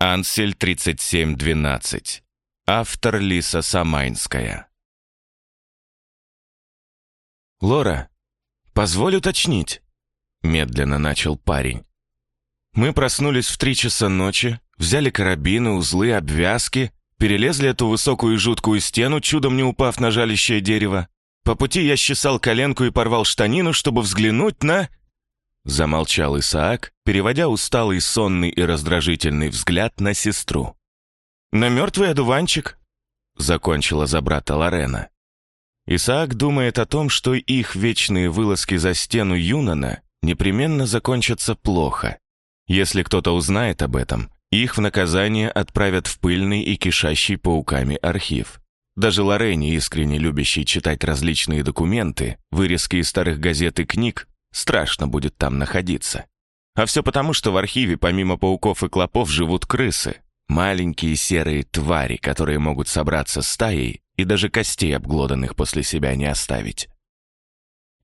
Ансель 3712. Автор Лиса Самайнская. «Лора, позволь уточнить», — медленно начал парень. «Мы проснулись в три часа ночи, взяли карабины, узлы, обвязки, перелезли эту высокую и жуткую стену, чудом не упав на жалящее дерево. По пути я счесал коленку и порвал штанину, чтобы взглянуть на...» Замолчал Исаак, переводя усталый, сонный и раздражительный взгляд на сестру. «На мертвый одуванчик», — закончила за брата Лорена. Исаак думает о том, что их вечные вылазки за стену Юнона непременно закончатся плохо. Если кто-то узнает об этом, их в наказание отправят в пыльный и кишащий пауками архив. Даже Лорене, искренне любящей читать различные документы, вырезки из старых газет и книг, страшно будет там находиться. А все потому, что в архиве помимо пауков и клопов живут крысы, маленькие серые твари, которые могут собраться стаей и даже костей обглоданных после себя не оставить.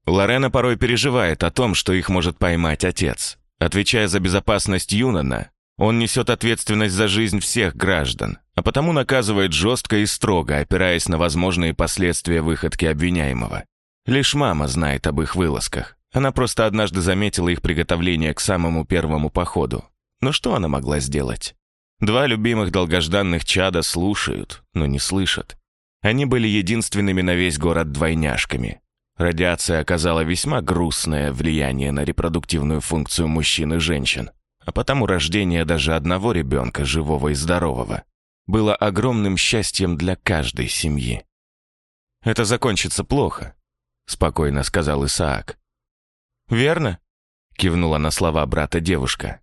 Лорена порой переживает о том, что их может поймать отец. Отвечая за безопасность Юнона, он несет ответственность за жизнь всех граждан, а потому наказывает жестко и строго, опираясь на возможные последствия выходки обвиняемого. Лишь мама знает об их вылазках. Она просто однажды заметила их приготовление к самому первому походу. Но что она могла сделать? Два любимых долгожданных чада слушают, но не слышат. Они были единственными на весь город двойняшками. Радиация оказала весьма грустное влияние на репродуктивную функцию мужчин и женщин, а потому рождение даже одного ребенка, живого и здорового, было огромным счастьем для каждой семьи. «Это закончится плохо», — спокойно сказал Исаак. «Верно?» — кивнула на слова брата девушка.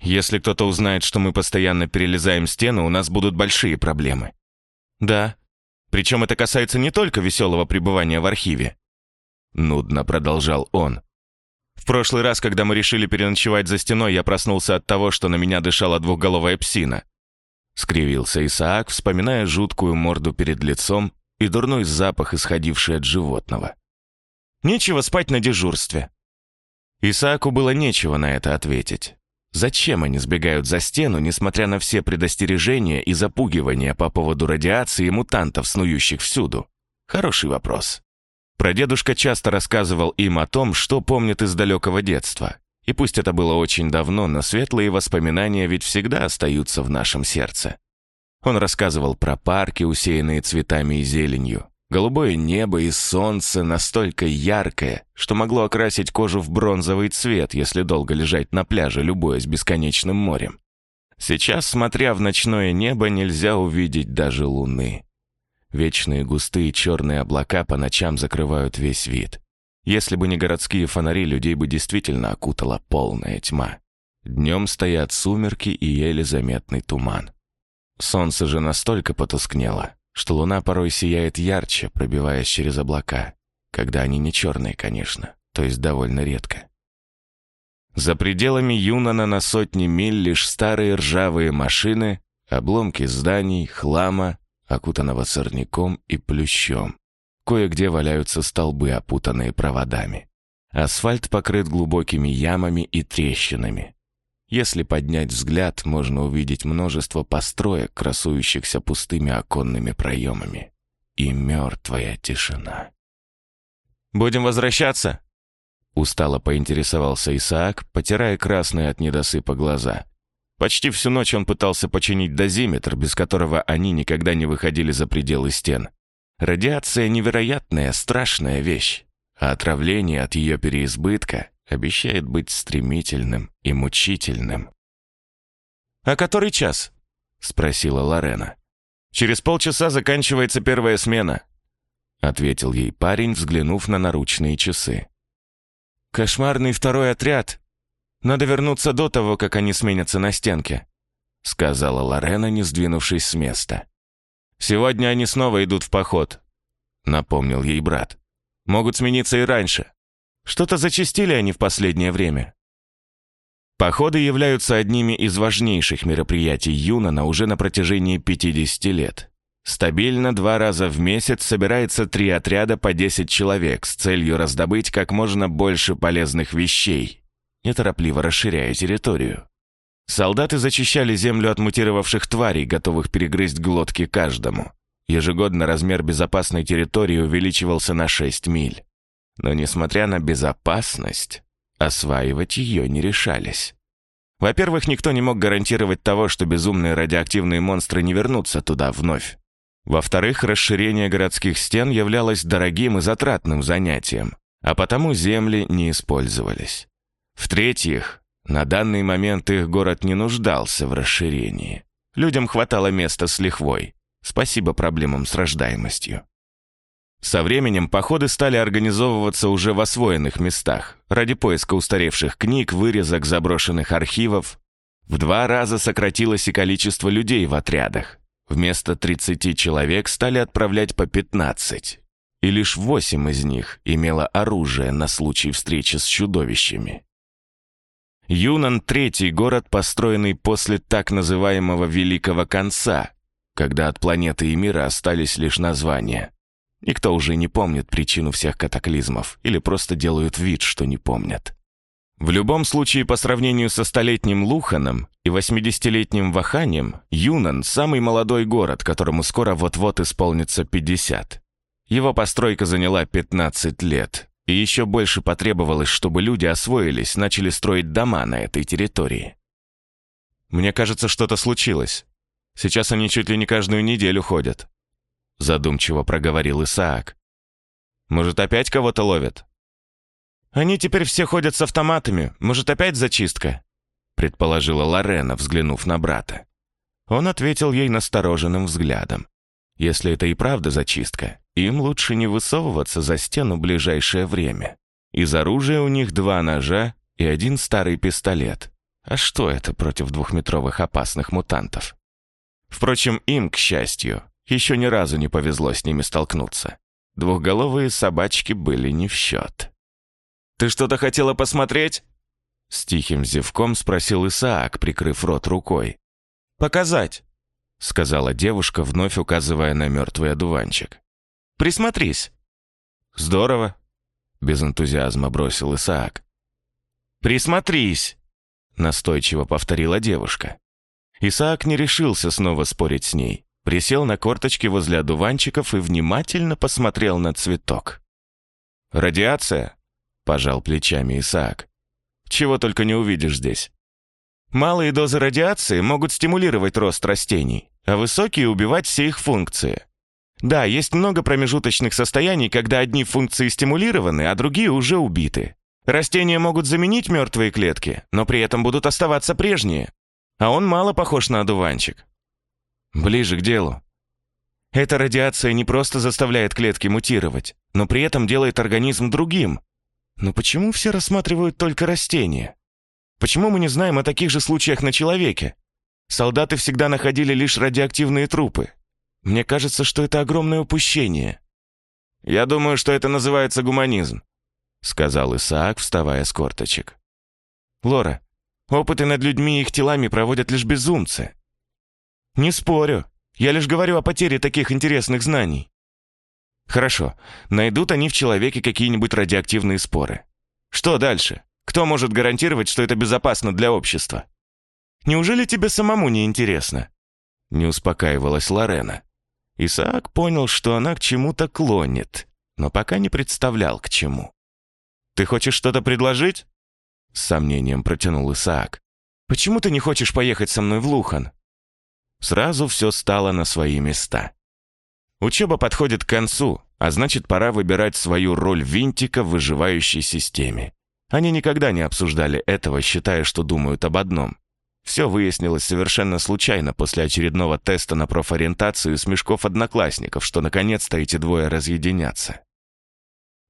«Если кто-то узнает, что мы постоянно перелезаем стену, у нас будут большие проблемы». «Да», причем это касается не только веселого пребывания в архиве. Нудно продолжал он. В прошлый раз, когда мы решили переночевать за стеной, я проснулся от того, что на меня дышала двухголовая псина. Скривился Исаак, вспоминая жуткую морду перед лицом и дурной запах, исходивший от животного. Нечего спать на дежурстве. Исааку было нечего на это ответить. Зачем они сбегают за стену, несмотря на все предостережения и запугивания по поводу радиации и мутантов, снующих всюду? Хороший вопрос. Прадедушка часто рассказывал им о том, что помнит из далекого детства. И пусть это было очень давно, но светлые воспоминания ведь всегда остаются в нашем сердце. Он рассказывал про парки, усеянные цветами и зеленью, Голубое небо и солнце настолько яркое, что могло окрасить кожу в бронзовый цвет, если долго лежать на пляже, любуясь бесконечным морем. Сейчас, смотря в ночное небо, нельзя увидеть даже луны. Вечные густые черные облака по ночам закрывают весь вид. Если бы не городские фонари, людей бы действительно окутала полная тьма. Днем стоят сумерки и еле заметный туман. Солнце же настолько потускнело, что луна порой сияет ярче, пробиваясь через облака, когда они не черные, конечно, то есть довольно редко. За пределами Юнона на сотни миль лишь старые ржавые машины, обломки зданий, хлама, окутанного сорняком и плющом. Кое-где валяются столбы, опутанные проводами. Асфальт покрыт глубокими ямами и трещинами. Если поднять взгляд, можно увидеть множество построек, красующихся пустыми оконными проемами. И мертвая тишина. «Будем возвращаться?» Устало поинтересовался Исаак, потирая красные от недосыпа глаза. Почти всю ночь он пытался починить дозиметр, без которого они никогда не выходили за пределы стен. Радиация — невероятная, страшная вещь, а отравление от ее переизбытка обещает быть стремительным и мучительным. «А который час?» — спросила Лорена. «Через полчаса заканчивается первая смена», — ответил ей парень, взглянув на наручные часы. «Кошмарный второй отряд. Надо вернуться до того, как они сменятся на стенке», — сказала Лорена, не сдвинувшись с места. «Сегодня они снова идут в поход», — напомнил ей брат. «Могут смениться и раньше». Что-то зачастили они в последнее время. Походы являются одними из важнейших мероприятий Юнона уже на протяжении 50 лет. Стабильно два раза в месяц собирается три отряда по 10 человек с целью раздобыть как можно больше полезных вещей, неторопливо расширяя территорию. Солдаты зачищали землю от мутировавших тварей, готовых перегрызть глотки каждому. Ежегодно размер безопасной территории увеличивался на 6 миль. Но несмотря на безопасность, осваивать ее не решались. Во-первых, никто не мог гарантировать того, что безумные радиоактивные монстры не вернутся туда вновь. Во-вторых, расширение городских стен являлось дорогим и затратным занятием, а потому земли не использовались. В-третьих, на данный момент их город не нуждался в расширении. Людям хватало места с лихвой. Спасибо проблемам с рождаемостью. Со временем походы стали организовываться уже в освоенных местах, ради поиска устаревших книг, вырезок заброшенных архивов. В два раза сократилось и количество людей в отрядах. Вместо 30 человек стали отправлять по 15. И лишь 8 из них имело оружие на случай встречи с чудовищами. Юнан — третий город, построенный после так называемого «Великого конца», когда от планеты и мира остались лишь названия. Никто уже не помнит причину всех катаклизмов или просто делают вид, что не помнят. В любом случае, по сравнению со столетним Луханом и 80-летним Ваханием, Юнан – самый молодой город, которому скоро вот-вот исполнится 50. Его постройка заняла 15 лет, и еще больше потребовалось, чтобы люди освоились, начали строить дома на этой территории. Мне кажется, что-то случилось. Сейчас они чуть ли не каждую неделю ходят задумчиво проговорил Исаак. Может, опять кого-то ловят? Они теперь все ходят с автоматами. Может, опять зачистка? предположила Лорена, взглянув на брата. Он ответил ей настороженным взглядом. Если это и правда зачистка, им лучше не высовываться за стену ближайшее время. Из оружия у них два ножа и один старый пистолет. А что это против двухметровых опасных мутантов? Впрочем, им, к счастью, еще ни разу не повезло с ними столкнуться. Двухголовые собачки были не в счет. «Ты что-то хотела посмотреть?» С тихим зевком спросил Исаак, прикрыв рот рукой. «Показать», — сказала девушка, вновь указывая на мертвый одуванчик. «Присмотрись». «Здорово», — без энтузиазма бросил Исаак. «Присмотрись», — настойчиво повторила девушка. Исаак не решился снова спорить с ней присел на корточки возле одуванчиков и внимательно посмотрел на цветок. «Радиация?» — пожал плечами Исаак. «Чего только не увидишь здесь. Малые дозы радиации могут стимулировать рост растений, а высокие — убивать все их функции. Да, есть много промежуточных состояний, когда одни функции стимулированы, а другие уже убиты. Растения могут заменить мертвые клетки, но при этом будут оставаться прежние. А он мало похож на одуванчик. Ближе к делу. Эта радиация не просто заставляет клетки мутировать, но при этом делает организм другим. Но почему все рассматривают только растения? Почему мы не знаем о таких же случаях на человеке? Солдаты всегда находили лишь радиоактивные трупы. Мне кажется, что это огромное упущение. Я думаю, что это называется гуманизм, сказал Исаак, вставая с корточек. Лора, опыты над людьми и их телами проводят лишь безумцы. «Не спорю. Я лишь говорю о потере таких интересных знаний». «Хорошо. Найдут они в человеке какие-нибудь радиоактивные споры. Что дальше? Кто может гарантировать, что это безопасно для общества?» «Неужели тебе самому не интересно?» Не успокаивалась Лорена. Исаак понял, что она к чему-то клонит, но пока не представлял, к чему. «Ты хочешь что-то предложить?» С сомнением протянул Исаак. «Почему ты не хочешь поехать со мной в Лухан? Сразу все стало на свои места. Учеба подходит к концу, а значит, пора выбирать свою роль винтика в выживающей системе. Они никогда не обсуждали этого, считая, что думают об одном. Все выяснилось совершенно случайно после очередного теста на профориентацию с мешков одноклассников, что наконец-то эти двое разъединятся.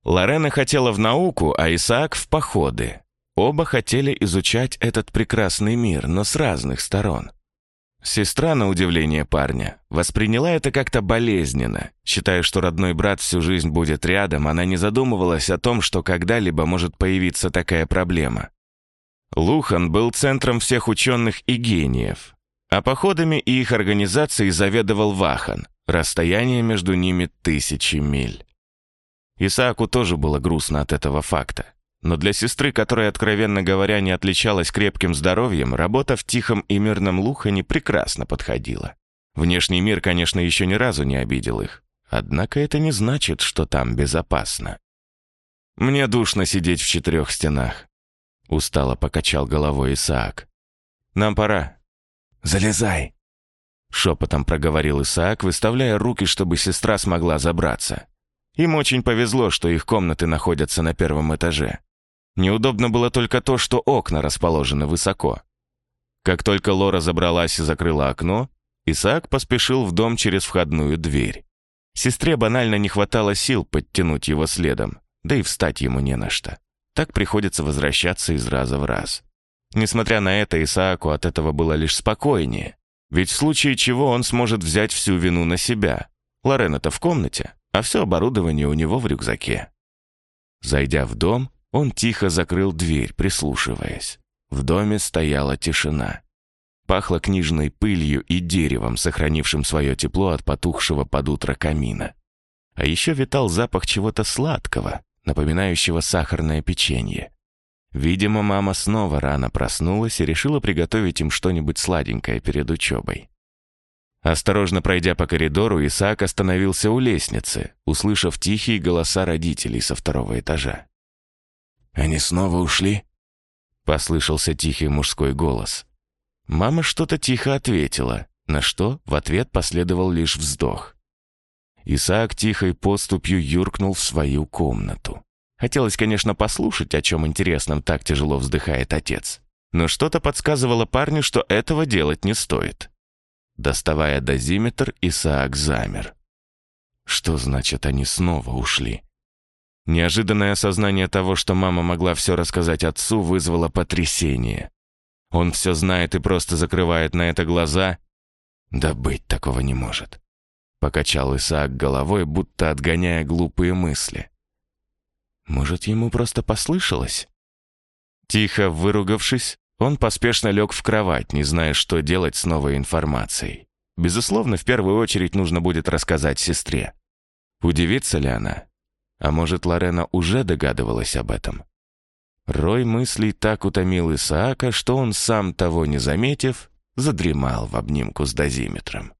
Лорена хотела в науку, а Исаак — в походы. Оба хотели изучать этот прекрасный мир, но с разных сторон. Сестра, на удивление парня, восприняла это как-то болезненно. Считая, что родной брат всю жизнь будет рядом, она не задумывалась о том, что когда-либо может появиться такая проблема. Лухан был центром всех ученых и гениев, а походами и их организацией заведовал Вахан. Расстояние между ними тысячи миль. Исааку тоже было грустно от этого факта. Но для сестры, которая, откровенно говоря, не отличалась крепким здоровьем, работа в тихом и мирном Лухане прекрасно подходила. Внешний мир, конечно, еще ни разу не обидел их. Однако это не значит, что там безопасно. «Мне душно сидеть в четырех стенах», — устало покачал головой Исаак. «Нам пора». «Залезай», — шепотом проговорил Исаак, выставляя руки, чтобы сестра смогла забраться. Им очень повезло, что их комнаты находятся на первом этаже. Неудобно было только то, что окна расположены высоко. Как только Лора забралась и закрыла окно, Исаак поспешил в дом через входную дверь. Сестре банально не хватало сил подтянуть его следом, да и встать ему не на что. Так приходится возвращаться из раза в раз. Несмотря на это, Исааку от этого было лишь спокойнее. Ведь в случае чего он сможет взять всю вину на себя. Лорена-то в комнате, а все оборудование у него в рюкзаке. Зайдя в дом, он тихо закрыл дверь, прислушиваясь. В доме стояла тишина. Пахло книжной пылью и деревом, сохранившим свое тепло от потухшего под утро камина. А еще витал запах чего-то сладкого, напоминающего сахарное печенье. Видимо, мама снова рано проснулась и решила приготовить им что-нибудь сладенькое перед учебой. Осторожно пройдя по коридору, Исаак остановился у лестницы, услышав тихие голоса родителей со второго этажа. «Они снова ушли?» — послышался тихий мужской голос. Мама что-то тихо ответила, на что в ответ последовал лишь вздох. Исаак тихой поступью юркнул в свою комнату. Хотелось, конечно, послушать, о чем интересном так тяжело вздыхает отец. Но что-то подсказывало парню, что этого делать не стоит. Доставая дозиметр, Исаак замер. Что значит, они снова ушли? Неожиданное осознание того, что мама могла все рассказать отцу, вызвало потрясение. Он все знает и просто закрывает на это глаза? Да быть такого не может. Покачал Исаак головой, будто отгоняя глупые мысли. Может, ему просто послышалось? Тихо выругавшись, он поспешно лег в кровать, не зная, что делать с новой информацией. Безусловно, в первую очередь нужно будет рассказать сестре. Удивится ли она? А может, Лорена уже догадывалась об этом? Рой мыслей так утомил Исаака, что он, сам того не заметив, задремал в обнимку с дозиметром.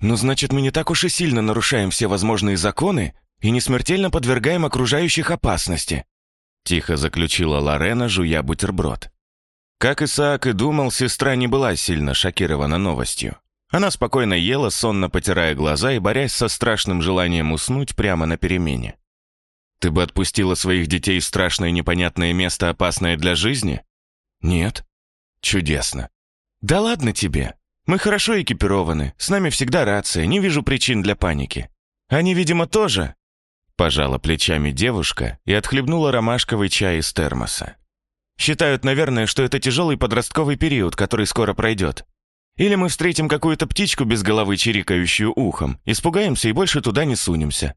«Ну, значит, мы не так уж и сильно нарушаем все возможные законы и не смертельно подвергаем окружающих опасности», тихо заключила Лорена, жуя бутерброд. Как Исаак и думал, сестра не была сильно шокирована новостью. Она спокойно ела, сонно потирая глаза и борясь со страшным желанием уснуть прямо на перемене. «Ты бы отпустила своих детей в страшное непонятное место, опасное для жизни?» «Нет». «Чудесно». «Да ладно тебе. Мы хорошо экипированы, с нами всегда рация, не вижу причин для паники. Они, видимо, тоже...» Пожала плечами девушка и отхлебнула ромашковый чай из термоса. «Считают, наверное, что это тяжелый подростковый период, который скоро пройдет. Или мы встретим какую-то птичку без головы, чирикающую ухом, испугаемся и больше туда не сунемся».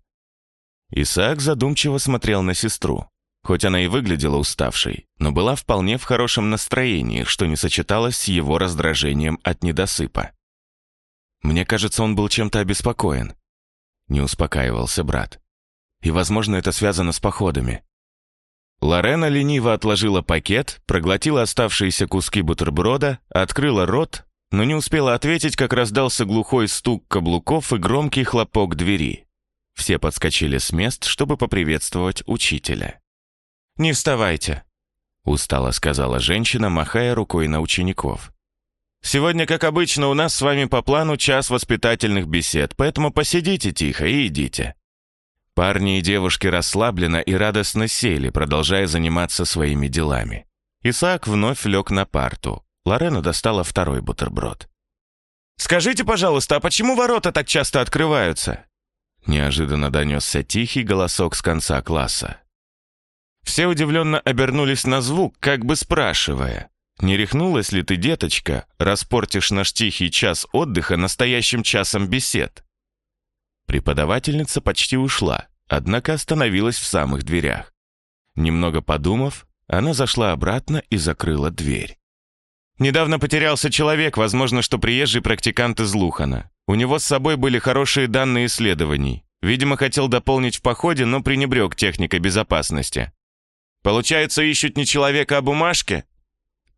Исаак задумчиво смотрел на сестру. Хоть она и выглядела уставшей, но была вполне в хорошем настроении, что не сочеталось с его раздражением от недосыпа. Мне кажется, он был чем-то обеспокоен. Не успокаивался брат. И, возможно, это связано с походами. Лорена лениво отложила пакет, проглотила оставшиеся куски бутерброда, открыла рот но не успела ответить, как раздался глухой стук каблуков и громкий хлопок двери. Все подскочили с мест, чтобы поприветствовать учителя. «Не вставайте», — устало сказала женщина, махая рукой на учеников. «Сегодня, как обычно, у нас с вами по плану час воспитательных бесед, поэтому посидите тихо и идите». Парни и девушки расслабленно и радостно сели, продолжая заниматься своими делами. Исаак вновь лег на парту, Лорена достала второй бутерброд. «Скажите, пожалуйста, а почему ворота так часто открываются?» Неожиданно донесся тихий голосок с конца класса. Все удивленно обернулись на звук, как бы спрашивая, «Не рехнулась ли ты, деточка, распортишь наш тихий час отдыха настоящим часом бесед?» Преподавательница почти ушла, однако остановилась в самых дверях. Немного подумав, она зашла обратно и закрыла дверь. Недавно потерялся человек, возможно, что приезжий практикант из Лухана. У него с собой были хорошие данные исследований. Видимо, хотел дополнить в походе, но пренебрег техникой безопасности. Получается, ищут не человека, а бумажки?»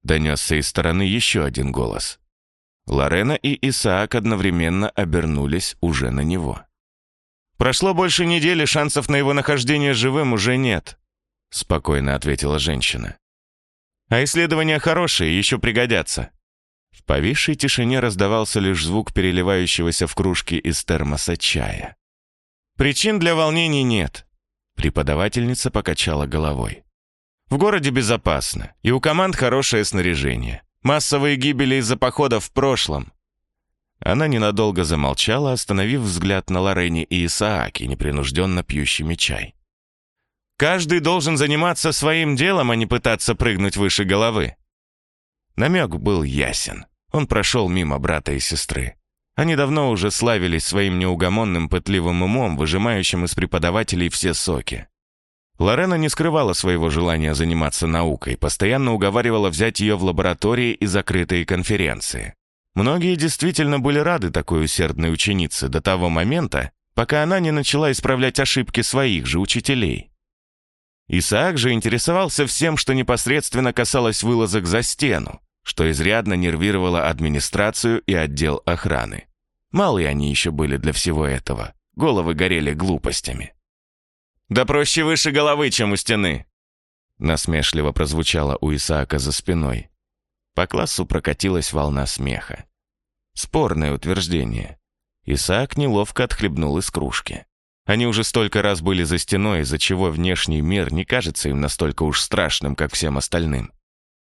Донесся из стороны еще один голос. Лорена и Исаак одновременно обернулись уже на него. «Прошло больше недели, шансов на его нахождение живым уже нет», спокойно ответила женщина. «А исследования хорошие, еще пригодятся». В повисшей тишине раздавался лишь звук переливающегося в кружке из термоса чая. «Причин для волнений нет», — преподавательница покачала головой. «В городе безопасно, и у команд хорошее снаряжение. Массовые гибели из-за походов в прошлом». Она ненадолго замолчала, остановив взгляд на Лорене и Исааке, непринужденно пьющими чай. «Каждый должен заниматься своим делом, а не пытаться прыгнуть выше головы». Намек был ясен. Он прошел мимо брата и сестры. Они давно уже славились своим неугомонным пытливым умом, выжимающим из преподавателей все соки. Лорена не скрывала своего желания заниматься наукой, постоянно уговаривала взять ее в лаборатории и закрытые конференции. Многие действительно были рады такой усердной ученице до того момента, пока она не начала исправлять ошибки своих же учителей. Исаак же интересовался всем, что непосредственно касалось вылазок за стену, что изрядно нервировало администрацию и отдел охраны. Малые они еще были для всего этого, головы горели глупостями. «Да проще выше головы, чем у стены!» Насмешливо прозвучало у Исаака за спиной. По классу прокатилась волна смеха. Спорное утверждение. Исаак неловко отхлебнул из кружки. Они уже столько раз были за стеной, из-за чего внешний мир не кажется им настолько уж страшным, как всем остальным.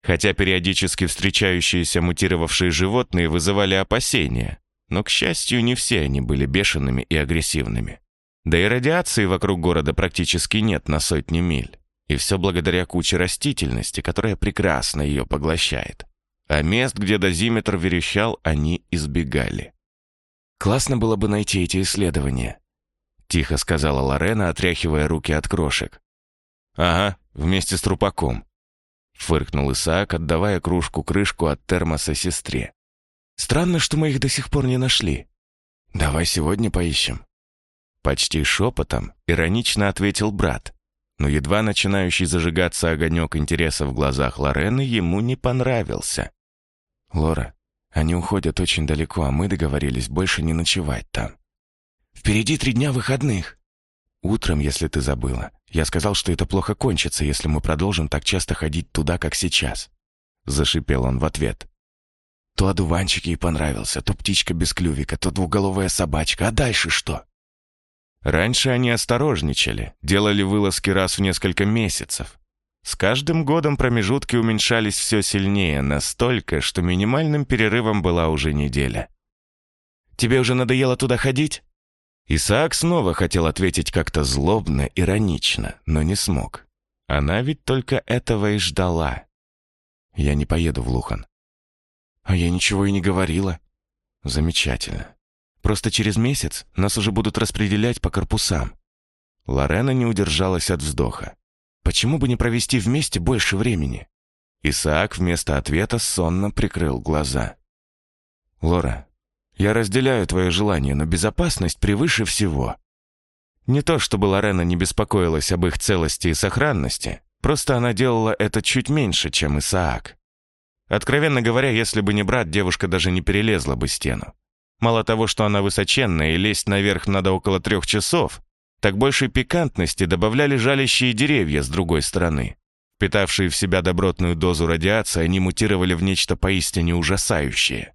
Хотя периодически встречающиеся мутировавшие животные вызывали опасения, но, к счастью, не все они были бешеными и агрессивными. Да и радиации вокруг города практически нет на сотни миль. И все благодаря куче растительности, которая прекрасно ее поглощает. А мест, где дозиметр верещал, они избегали. «Классно было бы найти эти исследования», — тихо сказала Лорена, отряхивая руки от крошек. «Ага, вместе с трупаком», — фыркнул Исаак, отдавая кружку-крышку от термоса сестре. «Странно, что мы их до сих пор не нашли. Давай сегодня поищем». Почти шепотом иронично ответил брат, но едва начинающий зажигаться огонек интереса в глазах Лорены ему не понравился. «Лора, они уходят очень далеко, а мы договорились больше не ночевать там. Впереди три дня выходных. Утром, если ты забыла, я сказал, что это плохо кончится, если мы продолжим так часто ходить туда, как сейчас». Зашипел он в ответ. То одуванчик ей понравился, то птичка без клювика, то двуголовая собачка, а дальше что? Раньше они осторожничали, делали вылазки раз в несколько месяцев. С каждым годом промежутки уменьшались все сильнее, настолько, что минимальным перерывом была уже неделя. «Тебе уже надоело туда ходить?» Исаак снова хотел ответить как-то злобно, иронично, но не смог. Она ведь только этого и ждала. «Я не поеду в Лухан». «А я ничего и не говорила». «Замечательно. Просто через месяц нас уже будут распределять по корпусам». Лорена не удержалась от вздоха. «Почему бы не провести вместе больше времени?» Исаак вместо ответа сонно прикрыл глаза. «Лора, я разделяю твое желание, но безопасность превыше всего». Не то чтобы Лорена не беспокоилась об их целости и сохранности, просто она делала это чуть меньше, чем Исаак. Откровенно говоря, если бы не брат, девушка даже не перелезла бы стену. Мало того, что она высоченная и лезть наверх надо около трех часов, так больше пикантности добавляли жалящие деревья с другой стороны. Питавшие в себя добротную дозу радиации, они мутировали в нечто поистине ужасающее.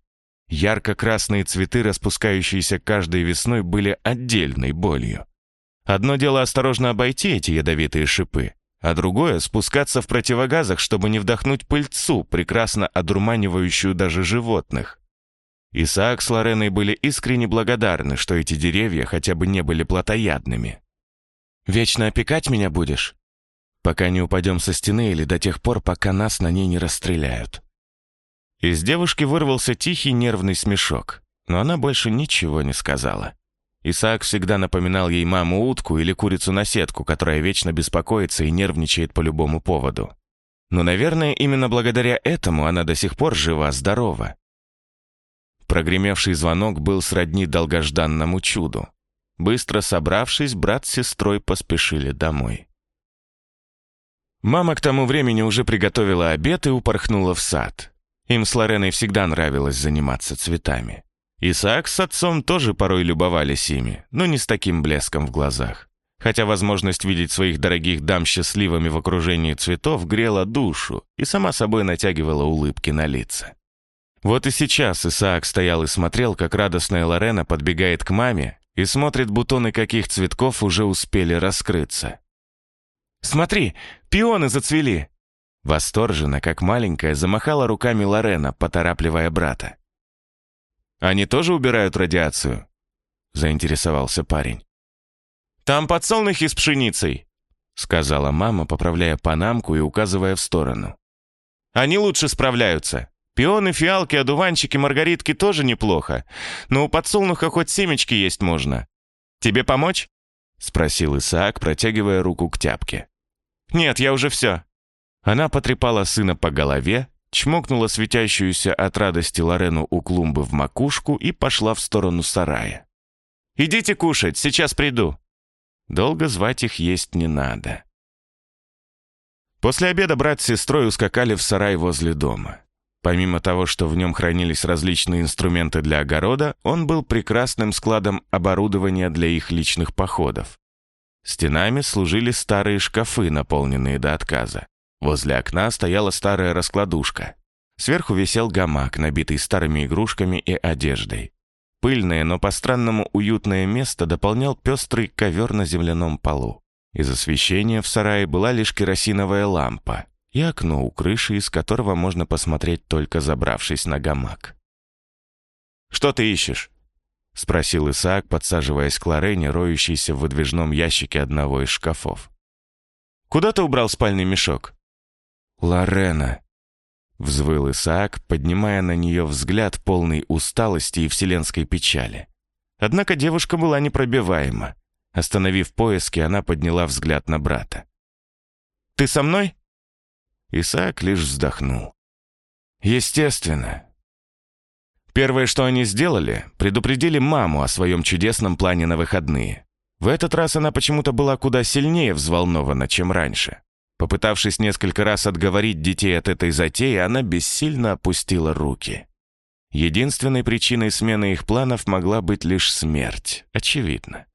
Ярко-красные цветы, распускающиеся каждой весной, были отдельной болью. Одно дело осторожно обойти эти ядовитые шипы, а другое — спускаться в противогазах, чтобы не вдохнуть пыльцу, прекрасно одурманивающую даже животных. Исаак с Лореной были искренне благодарны, что эти деревья хотя бы не были плотоядными. «Вечно опекать меня будешь?» «Пока не упадем со стены или до тех пор, пока нас на ней не расстреляют». Из девушки вырвался тихий нервный смешок, но она больше ничего не сказала. Исаак всегда напоминал ей маму-утку или курицу на сетку, которая вечно беспокоится и нервничает по любому поводу. Но, наверное, именно благодаря этому она до сих пор жива-здорова. Прогремевший звонок был сродни долгожданному чуду. Быстро собравшись, брат с сестрой поспешили домой. Мама к тому времени уже приготовила обед и упорхнула в сад. Им с Лореной всегда нравилось заниматься цветами. Исаак с отцом тоже порой любовались ими, но не с таким блеском в глазах. Хотя возможность видеть своих дорогих дам счастливыми в окружении цветов грела душу и сама собой натягивала улыбки на лица. Вот и сейчас Исаак стоял и смотрел, как радостная Лорена подбегает к маме и смотрит, бутоны каких цветков уже успели раскрыться. «Смотри, пионы зацвели!» Восторженно, как маленькая, замахала руками Лорена, поторапливая брата. «Они тоже убирают радиацию?» заинтересовался парень. «Там подсолнухи с пшеницей», сказала мама, поправляя панамку и указывая в сторону. «Они лучше справляются. Пионы, фиалки, одуванчики, маргаритки тоже неплохо, но у подсолнуха хоть семечки есть можно. Тебе помочь?» спросил Исаак, протягивая руку к тяпке. «Нет, я уже все. Она потрепала сына по голове, чмокнула светящуюся от радости Лорену у клумбы в макушку и пошла в сторону сарая. «Идите кушать, сейчас приду». Долго звать их есть не надо. После обеда брат с сестрой ускакали в сарай возле дома. Помимо того, что в нем хранились различные инструменты для огорода, он был прекрасным складом оборудования для их личных походов. Стенами служили старые шкафы, наполненные до отказа. Возле окна стояла старая раскладушка. Сверху висел гамак, набитый старыми игрушками и одеждой. Пыльное, но по-странному уютное место дополнял пестрый ковер на земляном полу. Из освещения в сарае была лишь керосиновая лампа и окно у крыши, из которого можно посмотреть, только забравшись на гамак. «Что ты ищешь?» — спросил Исаак, подсаживаясь к Лорене, роющейся в выдвижном ящике одного из шкафов. «Куда ты убрал спальный мешок?» «Лорена!» — взвыл Исаак, поднимая на нее взгляд полный усталости и вселенской печали. Однако девушка была непробиваема. Остановив поиски, она подняла взгляд на брата. «Ты со мной?» Исаак лишь вздохнул. «Естественно». Первое, что они сделали, предупредили маму о своем чудесном плане на выходные. В этот раз она почему-то была куда сильнее взволнована, чем раньше. Попытавшись несколько раз отговорить детей от этой затеи, она бессильно опустила руки. Единственной причиной смены их планов могла быть лишь смерть, очевидно.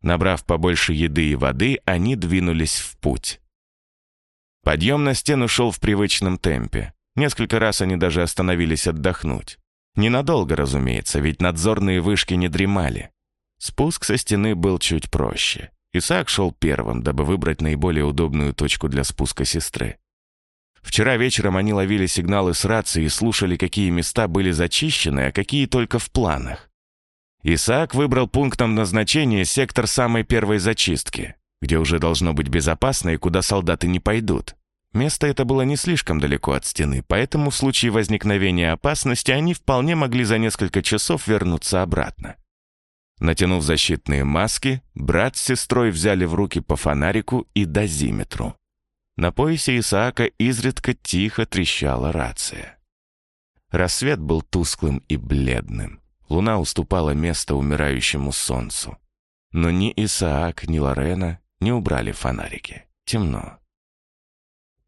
Набрав побольше еды и воды, они двинулись в путь. Подъем на стену шел в привычном темпе. Несколько раз они даже остановились отдохнуть. Ненадолго, разумеется, ведь надзорные вышки не дремали. Спуск со стены был чуть проще. Исаак шел первым, дабы выбрать наиболее удобную точку для спуска сестры. Вчера вечером они ловили сигналы с рации и слушали, какие места были зачищены, а какие только в планах. Исаак выбрал пунктом назначения сектор самой первой зачистки, где уже должно быть безопасно и куда солдаты не пойдут. Место это было не слишком далеко от стены, поэтому в случае возникновения опасности они вполне могли за несколько часов вернуться обратно. Натянув защитные маски, брат с сестрой взяли в руки по фонарику и дозиметру. На поясе Исаака изредка тихо трещала рация. Рассвет был тусклым и бледным. Луна уступала место умирающему солнцу. Но ни Исаак, ни Лорена не убрали фонарики. Темно.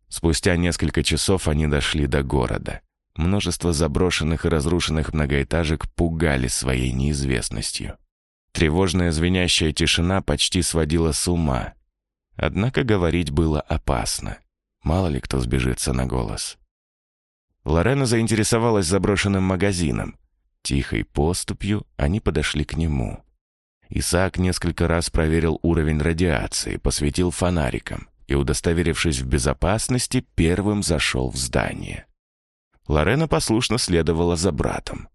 Спустя несколько часов они дошли до города. Множество заброшенных и разрушенных многоэтажек пугали своей неизвестностью. Тревожная звенящая тишина почти сводила с ума. Однако говорить было опасно. Мало ли кто сбежится на голос. Лорена заинтересовалась заброшенным магазином. Тихой поступью они подошли к нему. Исаак несколько раз проверил уровень радиации, посветил фонариком и, удостоверившись в безопасности, первым зашел в здание. Лорена послушно следовала за братом.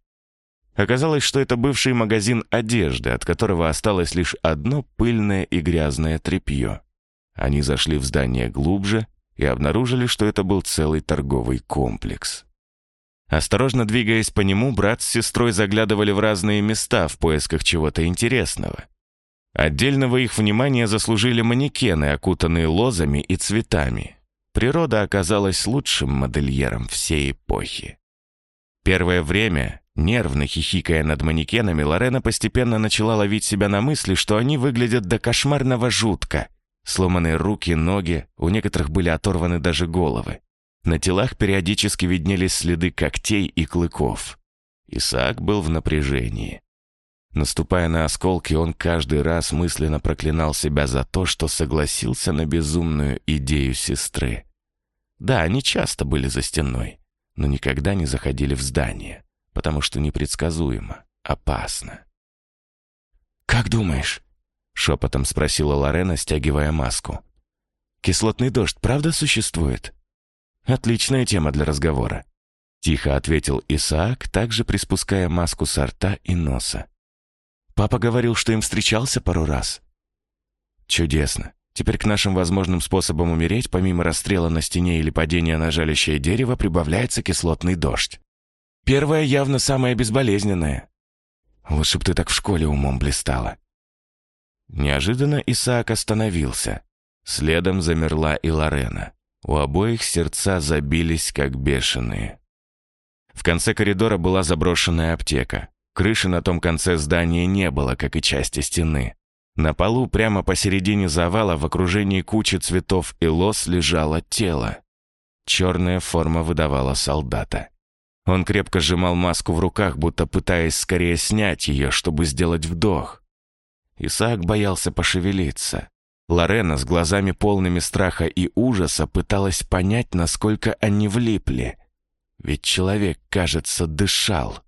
Оказалось, что это бывший магазин одежды, от которого осталось лишь одно пыльное и грязное тряпье. Они зашли в здание глубже и обнаружили, что это был целый торговый комплекс. Осторожно двигаясь по нему, брат с сестрой заглядывали в разные места в поисках чего-то интересного. Отдельного их внимания заслужили манекены, окутанные лозами и цветами. Природа оказалась лучшим модельером всей эпохи. Первое время Нервно хихикая над манекенами, Лорена постепенно начала ловить себя на мысли, что они выглядят до кошмарного жутко. Сломанные руки, ноги, у некоторых были оторваны даже головы. На телах периодически виднелись следы когтей и клыков. Исаак был в напряжении. Наступая на осколки, он каждый раз мысленно проклинал себя за то, что согласился на безумную идею сестры. Да, они часто были за стеной, но никогда не заходили в здание, потому что непредсказуемо, опасно. «Как думаешь?» — шепотом спросила Лорена, стягивая маску. «Кислотный дождь правда существует?» «Отличная тема для разговора», — тихо ответил Исаак, также приспуская маску со рта и носа. «Папа говорил, что им встречался пару раз». «Чудесно. Теперь к нашим возможным способам умереть, помимо расстрела на стене или падения на жалящее дерево, прибавляется кислотный дождь. Первое явно самое безболезненное. Лучше б ты так в школе умом блистала». Неожиданно Исаак остановился. Следом замерла и Лорена. У обоих сердца забились, как бешеные. В конце коридора была заброшенная аптека. Крыши на том конце здания не было, как и части стены. На полу прямо посередине завала в окружении кучи цветов и лос лежало тело. Черная форма выдавала солдата. Он крепко сжимал маску в руках, будто пытаясь скорее снять ее, чтобы сделать вдох. Исаак боялся пошевелиться. Лорена с глазами полными страха и ужаса пыталась понять, насколько они влипли. Ведь человек, кажется, дышал.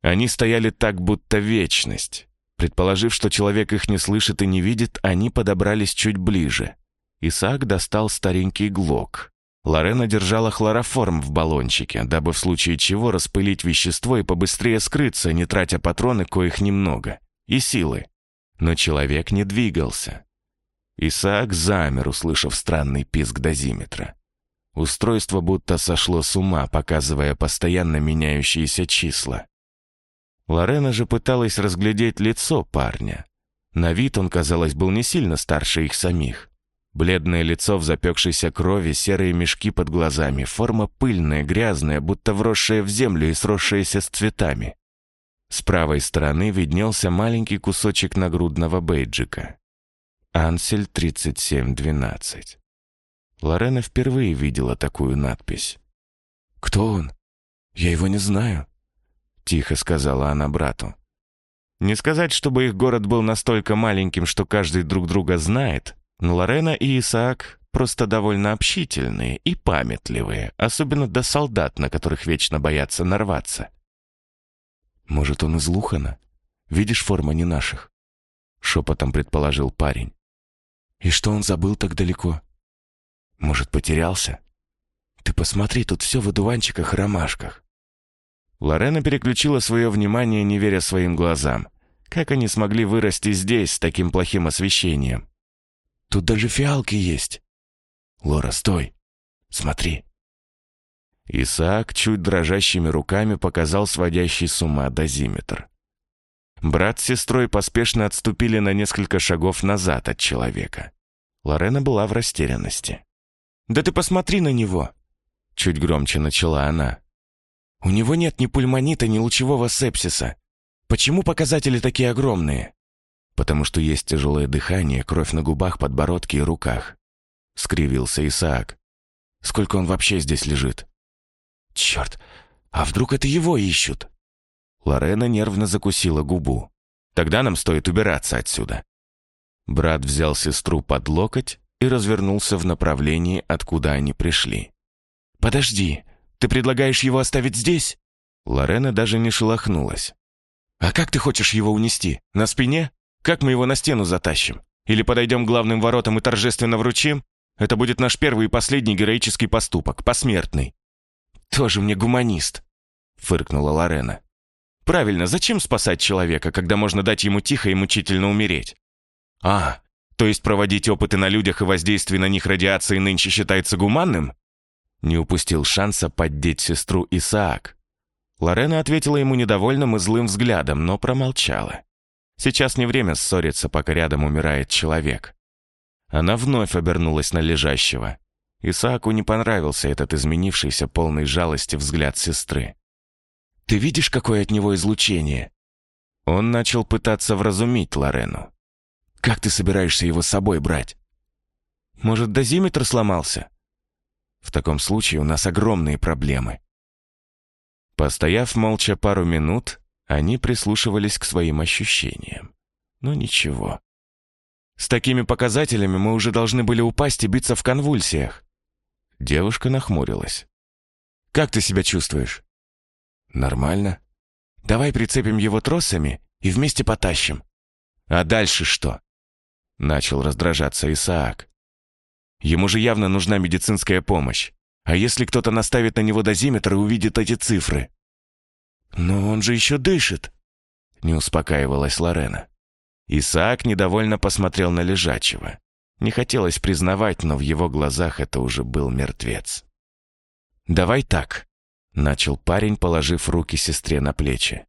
Они стояли так, будто вечность. Предположив, что человек их не слышит и не видит, они подобрались чуть ближе. Исаак достал старенький глок. Лорена держала хлороформ в баллончике, дабы в случае чего распылить вещество и побыстрее скрыться, не тратя патроны, коих немного, и силы. Но человек не двигался. Исаак замер, услышав странный писк дозиметра. Устройство будто сошло с ума, показывая постоянно меняющиеся числа. Лорена же пыталась разглядеть лицо парня. На вид он, казалось, был не сильно старше их самих. Бледное лицо в запекшейся крови, серые мешки под глазами, форма пыльная, грязная, будто вросшая в землю и сросшаяся с цветами. С правой стороны виднелся маленький кусочек нагрудного бейджика. Ансель 3712. Лорена впервые видела такую надпись. «Кто он? Я его не знаю», — тихо сказала она брату. Не сказать, чтобы их город был настолько маленьким, что каждый друг друга знает, Лорена и Исаак просто довольно общительные и памятливые, особенно до солдат, на которых вечно боятся нарваться. «Может, он из Лухана? Видишь, форма не наших?» — шепотом предположил парень. «И что он забыл так далеко? Может, потерялся? Ты посмотри, тут все в одуванчиках и ромашках. Лорена переключила свое внимание, не веря своим глазам. Как они смогли вырасти здесь с таким плохим освещением? Тут даже фиалки есть. Лора, стой. Смотри. Исаак чуть дрожащими руками показал сводящий с ума дозиметр. Брат с сестрой поспешно отступили на несколько шагов назад от человека. Лорена была в растерянности. «Да ты посмотри на него!» Чуть громче начала она. У него нет ни пульмонита, ни лучевого сепсиса. Почему показатели такие огромные? Потому что есть тяжелое дыхание, кровь на губах, подбородке и руках. Скривился Исаак. Сколько он вообще здесь лежит? Черт, а вдруг это его ищут? Лорена нервно закусила губу. Тогда нам стоит убираться отсюда. Брат взял сестру под локоть и развернулся в направлении, откуда они пришли. «Подожди, ты предлагаешь его оставить здесь?» Лорена даже не шелохнулась. «А как ты хочешь его унести? На спине? Как мы его на стену затащим? Или подойдем к главным воротам и торжественно вручим? Это будет наш первый и последний героический поступок, посмертный». «Тоже мне гуманист», — фыркнула Лорена. «Правильно, зачем спасать человека, когда можно дать ему тихо и мучительно умереть?» «А, то есть проводить опыты на людях и воздействие на них радиации нынче считается гуманным?» Не упустил шанса поддеть сестру Исаак. Лорена ответила ему недовольным и злым взглядом, но промолчала. Сейчас не время ссориться, пока рядом умирает человек. Она вновь обернулась на лежащего. Исааку не понравился этот изменившийся полный жалости взгляд сестры. «Ты видишь, какое от него излучение?» Он начал пытаться вразумить Лорену. Как ты собираешься его с собой брать? Может, дозиметр сломался? В таком случае у нас огромные проблемы. Постояв молча пару минут, они прислушивались к своим ощущениям. Но ничего. С такими показателями мы уже должны были упасть и биться в конвульсиях. Девушка нахмурилась. «Как ты себя чувствуешь?» «Нормально. Давай прицепим его тросами и вместе потащим. А дальше что?» Начал раздражаться Исаак. Ему же явно нужна медицинская помощь. А если кто-то наставит на него дозиметр и увидит эти цифры? «Но он же еще дышит!» Не успокаивалась Лорена. Исаак недовольно посмотрел на лежачего. Не хотелось признавать, но в его глазах это уже был мертвец. «Давай так», — начал парень, положив руки сестре на плечи.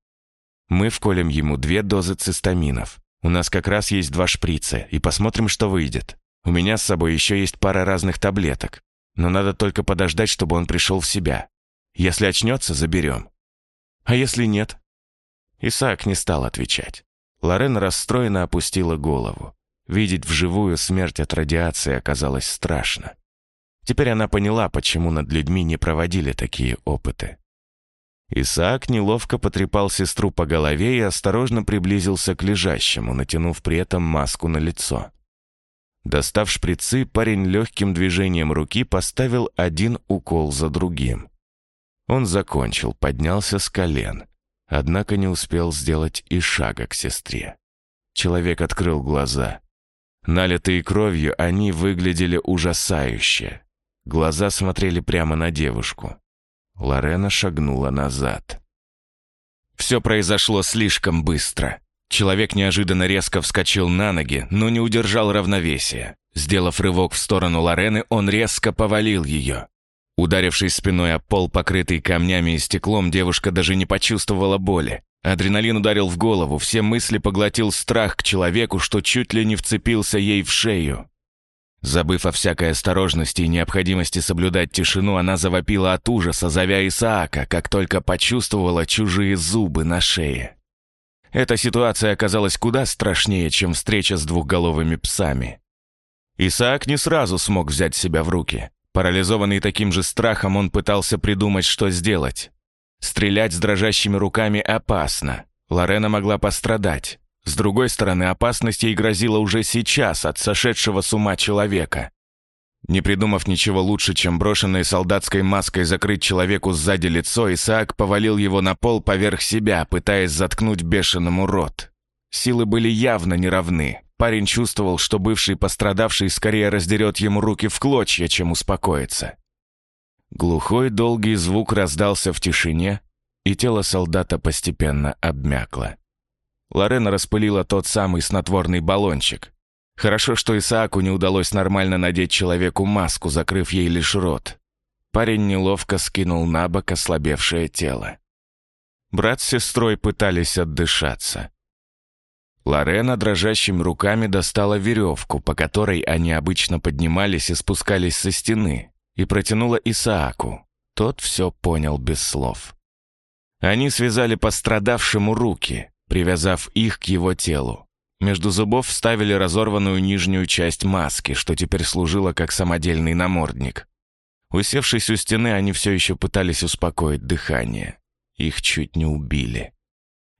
«Мы вколем ему две дозы цистаминов. У нас как раз есть два шприца, и посмотрим, что выйдет. У меня с собой еще есть пара разных таблеток, но надо только подождать, чтобы он пришел в себя. Если очнется, заберем. А если нет?» Исаак не стал отвечать. Лорен расстроенно опустила голову. Видеть вживую смерть от радиации оказалось страшно. Теперь она поняла, почему над людьми не проводили такие опыты. Исаак неловко потрепал сестру по голове и осторожно приблизился к лежащему, натянув при этом маску на лицо. Достав шприцы, парень легким движением руки поставил один укол за другим. Он закончил, поднялся с колен, однако не успел сделать и шага к сестре. Человек открыл глаза. Налитые кровью, они выглядели ужасающе. Глаза смотрели прямо на девушку. Лорена шагнула назад. Все произошло слишком быстро. Человек неожиданно резко вскочил на ноги, но не удержал равновесия. Сделав рывок в сторону Лорены, он резко повалил ее. Ударившись спиной о пол, покрытый камнями и стеклом, девушка даже не почувствовала боли. Адреналин ударил в голову, все мысли поглотил страх к человеку, что чуть ли не вцепился ей в шею. Забыв о всякой осторожности и необходимости соблюдать тишину, она завопила от ужаса, зовя Исаака, как только почувствовала чужие зубы на шее. Эта ситуация оказалась куда страшнее, чем встреча с двухголовыми псами. Исаак не сразу смог взять себя в руки. Парализованный таким же страхом, он пытался придумать, что сделать. Стрелять с дрожащими руками опасно. Лорена могла пострадать. С другой стороны, опасность ей грозила уже сейчас от сошедшего с ума человека. Не придумав ничего лучше, чем брошенной солдатской маской закрыть человеку сзади лицо, Исаак повалил его на пол поверх себя, пытаясь заткнуть бешеному рот. Силы были явно неравны. Парень чувствовал, что бывший пострадавший скорее раздерет ему руки в клочья, чем успокоится. Глухой долгий звук раздался в тишине, и тело солдата постепенно обмякло. Лорена распылила тот самый снотворный баллончик. Хорошо, что Исааку не удалось нормально надеть человеку маску, закрыв ей лишь рот. Парень неловко скинул на бок ослабевшее тело. Брат с сестрой пытались отдышаться. Лорена дрожащими руками достала веревку, по которой они обычно поднимались и спускались со стены, и протянула Исааку. Тот все понял без слов. Они связали пострадавшему руки, привязав их к его телу. Между зубов вставили разорванную нижнюю часть маски, что теперь служило как самодельный намордник. Усевшись у стены, они все еще пытались успокоить дыхание. Их чуть не убили.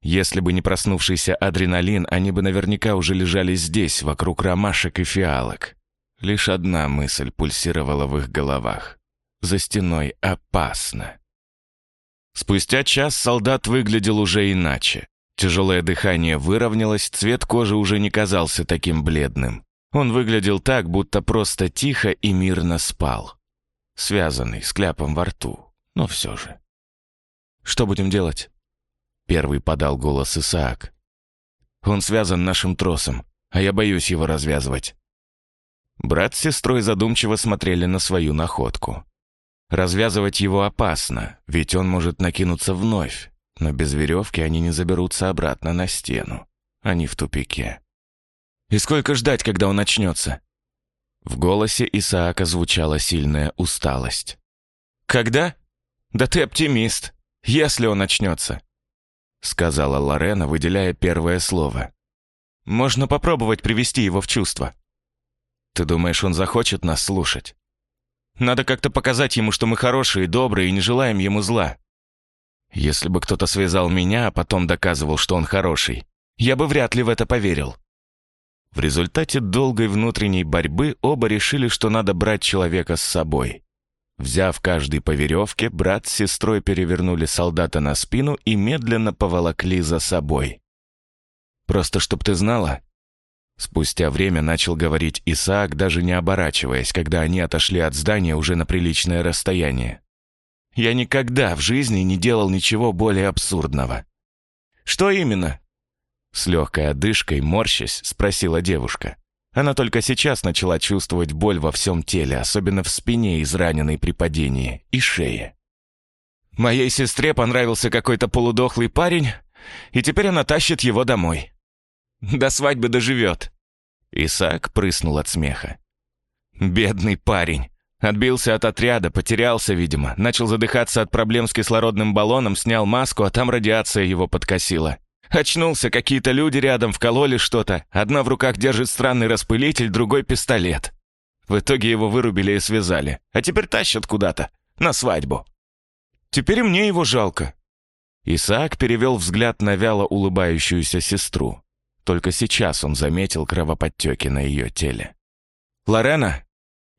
Если бы не проснувшийся адреналин, они бы наверняка уже лежали здесь, вокруг ромашек и фиалок. Лишь одна мысль пульсировала в их головах. За стеной опасно. Спустя час солдат выглядел уже иначе. Тяжелое дыхание выровнялось, цвет кожи уже не казался таким бледным. Он выглядел так, будто просто тихо и мирно спал. Связанный, с кляпом во рту, но все же. «Что будем делать?» Первый подал голос Исаак. «Он связан нашим тросом, а я боюсь его развязывать». Брат с сестрой задумчиво смотрели на свою находку. Развязывать его опасно, ведь он может накинуться вновь, но без веревки они не заберутся обратно на стену. Они в тупике. «И сколько ждать, когда он начнется?» В голосе Исаака звучала сильная усталость. «Когда? Да ты оптимист, если он начнется», сказала Лорена, выделяя первое слово. Можно попробовать привести его в чувство. Ты думаешь, он захочет нас слушать? Надо как-то показать ему, что мы хорошие, добрые и не желаем ему зла. Если бы кто-то связал меня, а потом доказывал, что он хороший, я бы вряд ли в это поверил. В результате долгой внутренней борьбы оба решили, что надо брать человека с собой. Взяв каждый по веревке, брат с сестрой перевернули солдата на спину и медленно поволокли за собой. «Просто чтоб ты знала...» Спустя время начал говорить Исаак, даже не оборачиваясь, когда они отошли от здания уже на приличное расстояние. «Я никогда в жизни не делал ничего более абсурдного». «Что именно?» С легкой одышкой, морщась, спросила девушка. Она только сейчас начала чувствовать боль во всем теле, особенно в спине, израненной при падении, и шее. «Моей сестре понравился какой-то полудохлый парень, и теперь она тащит его домой. До свадьбы доживет». Исаак прыснул от смеха. «Бедный парень. Отбился от отряда, потерялся, видимо, начал задыхаться от проблем с кислородным баллоном, снял маску, а там радиация его подкосила. Очнулся, какие-то люди рядом вкололи что-то. Одна в руках держит странный распылитель, другой пистолет. В итоге его вырубили и связали. А теперь тащат куда-то. На свадьбу. Теперь мне его жалко. Исаак перевел взгляд на вяло улыбающуюся сестру. Только сейчас он заметил кровоподтеки на ее теле. «Лорена!»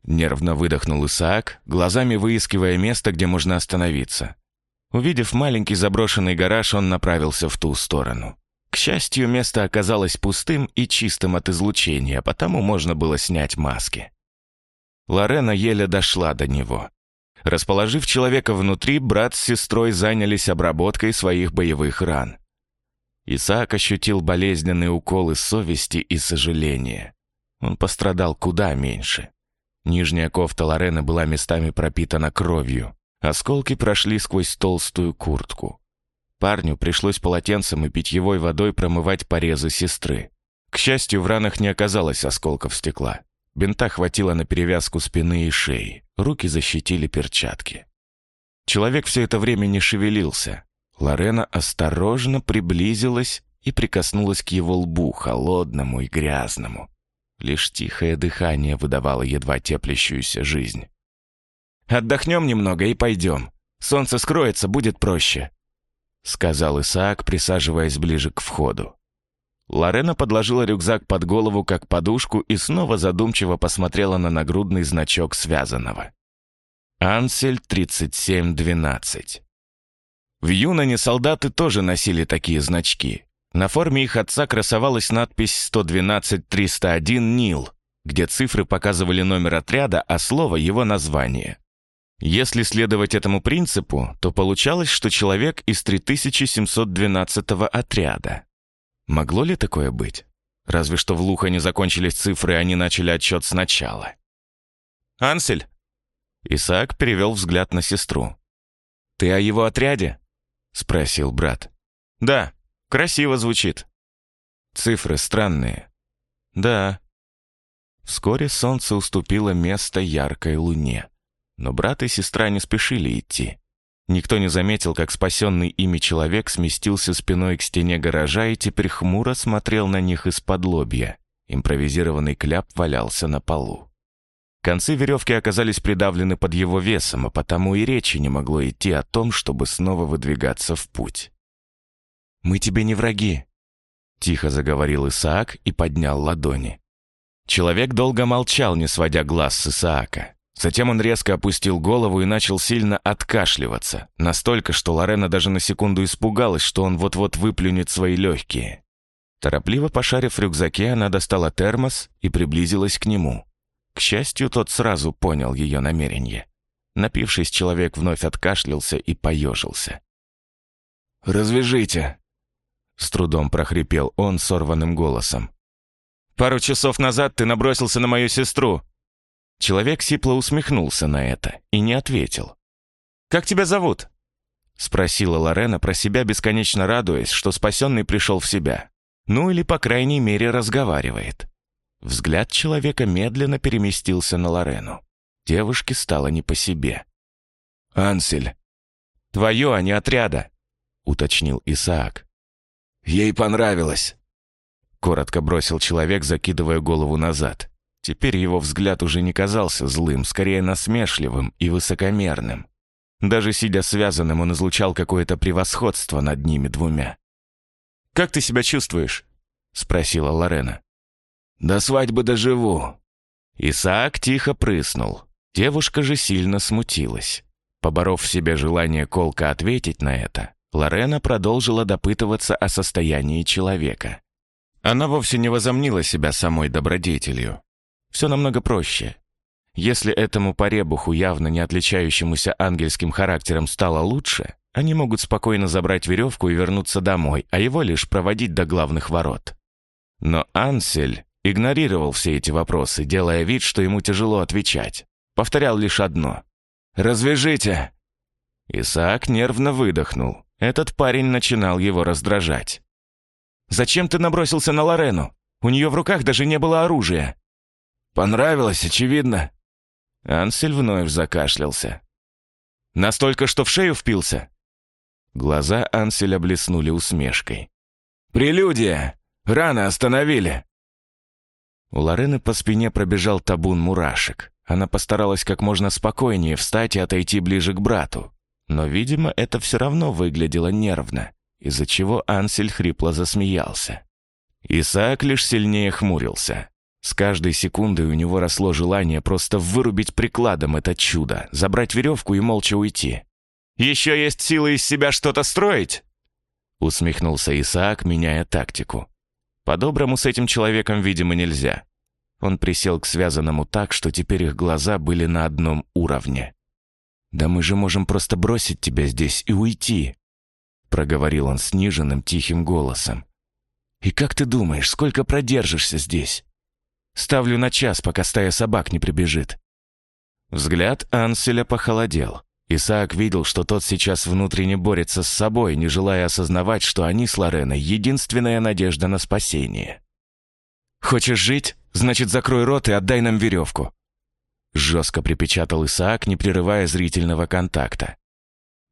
Нервно выдохнул Исаак, глазами выискивая место, где можно остановиться. Увидев маленький заброшенный гараж, он направился в ту сторону. К счастью, место оказалось пустым и чистым от излучения, потому можно было снять маски. Лорена еле дошла до него. Расположив человека внутри, брат с сестрой занялись обработкой своих боевых ран. Исаак ощутил болезненные уколы совести и сожаления. Он пострадал куда меньше. Нижняя кофта Лорены была местами пропитана кровью. Осколки прошли сквозь толстую куртку. Парню пришлось полотенцем и питьевой водой промывать порезы сестры. К счастью, в ранах не оказалось осколков стекла. Бинта хватило на перевязку спины и шеи. Руки защитили перчатки. Человек все это время не шевелился. Лорена осторожно приблизилась и прикоснулась к его лбу, холодному и грязному. Лишь тихое дыхание выдавало едва теплящуюся жизнь. Отдохнем немного и пойдем. Солнце скроется, будет проще», — сказал Исаак, присаживаясь ближе к входу. Лорена подложила рюкзак под голову, как подушку, и снова задумчиво посмотрела на нагрудный значок связанного. «Ансель 3712». В Юнане солдаты тоже носили такие значки. На форме их отца красовалась надпись «112-301 Нил», где цифры показывали номер отряда, а слово — его название. Если следовать этому принципу, то получалось, что человек из 3712-го отряда. Могло ли такое быть? Разве что в Лухане закончились цифры, и они начали отчет сначала. «Ансель!» Исаак перевел взгляд на сестру. «Ты о его отряде?» — спросил брат. «Да, красиво звучит». «Цифры странные». «Да». Вскоре солнце уступило место яркой луне. Но брат и сестра не спешили идти. Никто не заметил, как спасенный ими человек сместился спиной к стене гаража и теперь хмуро смотрел на них из-под лобья. Импровизированный кляп валялся на полу. Концы веревки оказались придавлены под его весом, а потому и речи не могло идти о том, чтобы снова выдвигаться в путь. «Мы тебе не враги», — тихо заговорил Исаак и поднял ладони. Человек долго молчал, не сводя глаз с Исаака. Затем он резко опустил голову и начал сильно откашливаться, настолько, что Лорена даже на секунду испугалась, что он вот-вот выплюнет свои легкие. Торопливо пошарив в рюкзаке, она достала термос и приблизилась к нему. К счастью, тот сразу понял ее намерение. Напившись, человек вновь откашлялся и поежился. «Развяжите!» С трудом прохрипел он сорванным голосом. «Пару часов назад ты набросился на мою сестру. Человек сипло усмехнулся на это и не ответил. «Как тебя зовут?» Спросила Лорена про себя, бесконечно радуясь, что спасенный пришел в себя. Ну или, по крайней мере, разговаривает. Взгляд человека медленно переместился на Лорену. Девушке стало не по себе. «Ансель». «Твое, а не отряда», — уточнил Исаак. «Ей понравилось». коротко бросил человек, закидывая голову назад. Теперь его взгляд уже не казался злым, скорее насмешливым и высокомерным. Даже сидя связанным, он излучал какое-то превосходство над ними двумя. «Как ты себя чувствуешь?» — спросила Лорена. «До свадьбы доживу». Исаак тихо прыснул. Девушка же сильно смутилась. Поборов в себе желание колко ответить на это, Лорена продолжила допытываться о состоянии человека. Она вовсе не возомнила себя самой добродетелью. Все намного проще. Если этому поребуху, явно не отличающемуся ангельским характером, стало лучше, они могут спокойно забрать веревку и вернуться домой, а его лишь проводить до главных ворот. Но Ансель игнорировал все эти вопросы, делая вид, что ему тяжело отвечать. Повторял лишь одно. «Развяжите!» Исаак нервно выдохнул. Этот парень начинал его раздражать. «Зачем ты набросился на Лорену? У нее в руках даже не было оружия». «Понравилось, очевидно». Ансель вновь закашлялся. «Настолько, что в шею впился?» Глаза Анселя блеснули усмешкой. «Прелюдия! Рано остановили!» У Лорены по спине пробежал табун мурашек. Она постаралась как можно спокойнее встать и отойти ближе к брату. Но, видимо, это все равно выглядело нервно, из-за чего Ансель хрипло засмеялся. Исаак лишь сильнее хмурился. С каждой секундой у него росло желание просто вырубить прикладом это чудо, забрать веревку и молча уйти. «Еще есть силы из себя что-то строить?» Усмехнулся Исаак, меняя тактику. По-доброму с этим человеком, видимо, нельзя. Он присел к связанному так, что теперь их глаза были на одном уровне. «Да мы же можем просто бросить тебя здесь и уйти», проговорил он сниженным тихим голосом. «И как ты думаешь, сколько продержишься здесь?» «Ставлю на час, пока стая собак не прибежит». Взгляд Анселя похолодел. Исаак видел, что тот сейчас внутренне борется с собой, не желая осознавать, что они с Лореной — единственная надежда на спасение. «Хочешь жить? Значит, закрой рот и отдай нам веревку», Жестко припечатал Исаак, не прерывая зрительного контакта.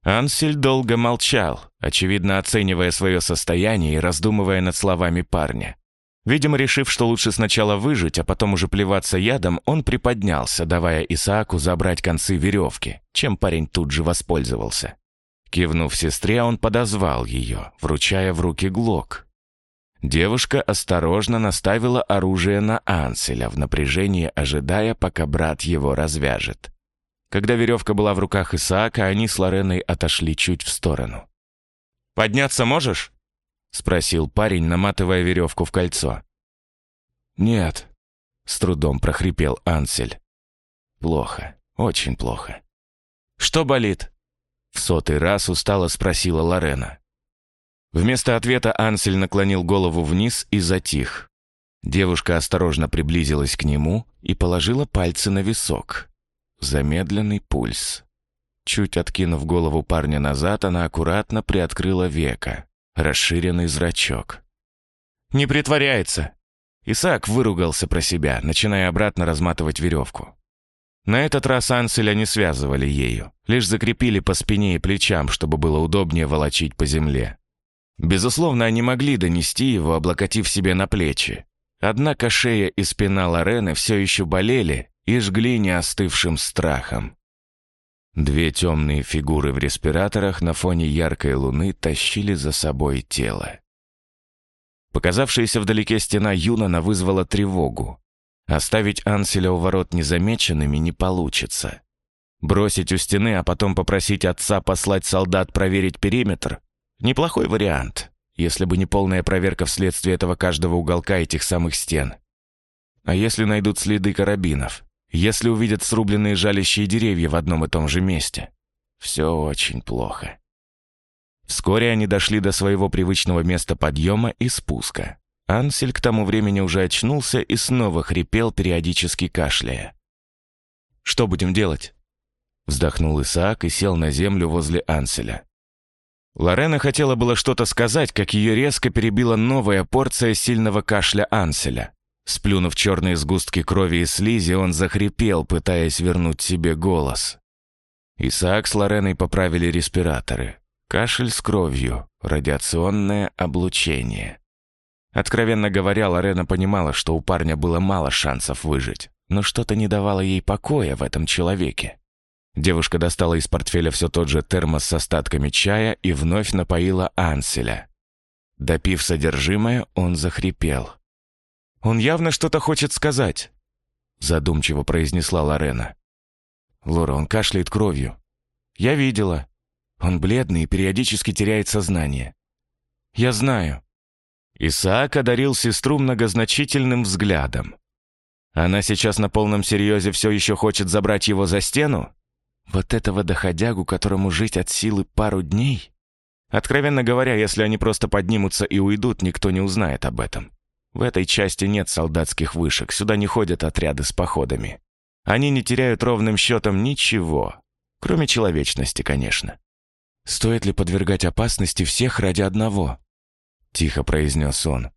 Ансель долго молчал, очевидно оценивая свое состояние и раздумывая над словами парня. Видимо, решив, что лучше сначала выжить, а потом уже плеваться ядом, он приподнялся, давая Исааку забрать концы веревки, чем парень тут же воспользовался. Кивнув сестре, он подозвал ее, вручая в руки глок, Девушка осторожно наставила оружие на Анселя в напряжении, ожидая, пока брат его развяжет. Когда веревка была в руках Исаака, они с Лореной отошли чуть в сторону. «Подняться можешь?» — спросил парень, наматывая веревку в кольцо. «Нет», — с трудом прохрипел Ансель. «Плохо, очень плохо». «Что болит?» — в сотый раз устало спросила Лорена. Вместо ответа Ансель наклонил голову вниз и затих. Девушка осторожно приблизилась к нему и положила пальцы на висок. Замедленный пульс. Чуть откинув голову парня назад, она аккуратно приоткрыла века. Расширенный зрачок. «Не притворяется!» Исаак выругался про себя, начиная обратно разматывать веревку. На этот раз Анселя не связывали ею, лишь закрепили по спине и плечам, чтобы было удобнее волочить по земле. Безусловно, они могли донести его, облокотив себе на плечи. Однако шея и спина Лорены все еще болели и жгли неостывшим страхом. Две темные фигуры в респираторах на фоне яркой луны тащили за собой тело. Показавшаяся вдалеке стена Юнона вызвала тревогу. Оставить Анселя у ворот незамеченными не получится. Бросить у стены, а потом попросить отца послать солдат проверить периметр Неплохой вариант, если бы не полная проверка вследствие этого каждого уголка этих самых стен. А если найдут следы карабинов? Если увидят срубленные жалящие деревья в одном и том же месте? Все очень плохо. Вскоре они дошли до своего привычного места подъема и спуска. Ансель к тому времени уже очнулся и снова хрипел, периодически кашляя. «Что будем делать?» Вздохнул Исаак и сел на землю возле Анселя. Лорена хотела было что-то сказать, как ее резко перебила новая порция сильного кашля Анселя. Сплюнув черные сгустки крови и слизи, он захрипел, пытаясь вернуть себе голос. Исаак с Лореной поправили респираторы. Кашель с кровью, радиационное облучение. Откровенно говоря, Лорена понимала, что у парня было мало шансов выжить, но что-то не давало ей покоя в этом человеке. Девушка достала из портфеля все тот же термос с остатками чая и вновь напоила Анселя. Допив содержимое, он захрипел. «Он явно что-то хочет сказать», — задумчиво произнесла Лорена. «Лора, он кашляет кровью. Я видела. Он бледный и периодически теряет сознание. Я знаю». Исаак одарил сестру многозначительным взглядом. Она сейчас на полном серьезе все еще хочет забрать его за стену? Вот этого доходягу, которому жить от силы пару дней? Откровенно говоря, если они просто поднимутся и уйдут, никто не узнает об этом. В этой части нет солдатских вышек, сюда не ходят отряды с походами. Они не теряют ровным счетом ничего, кроме человечности, конечно. «Стоит ли подвергать опасности всех ради одного?» — тихо произнес он.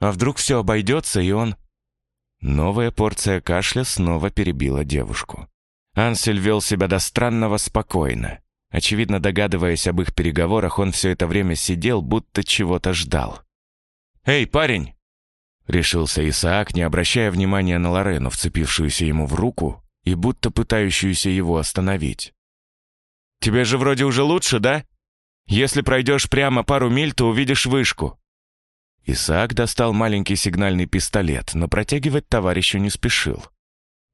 «А вдруг все обойдется, и он...» Новая порция кашля снова перебила девушку. Ансель вел себя до странного спокойно. Очевидно, догадываясь об их переговорах, он все это время сидел, будто чего-то ждал. «Эй, парень!» Решился Исаак, не обращая внимания на Лорену, вцепившуюся ему в руку и будто пытающуюся его остановить. «Тебе же вроде уже лучше, да? Если пройдешь прямо пару миль, то увидишь вышку». Исаак достал маленький сигнальный пистолет, но протягивать товарищу не спешил.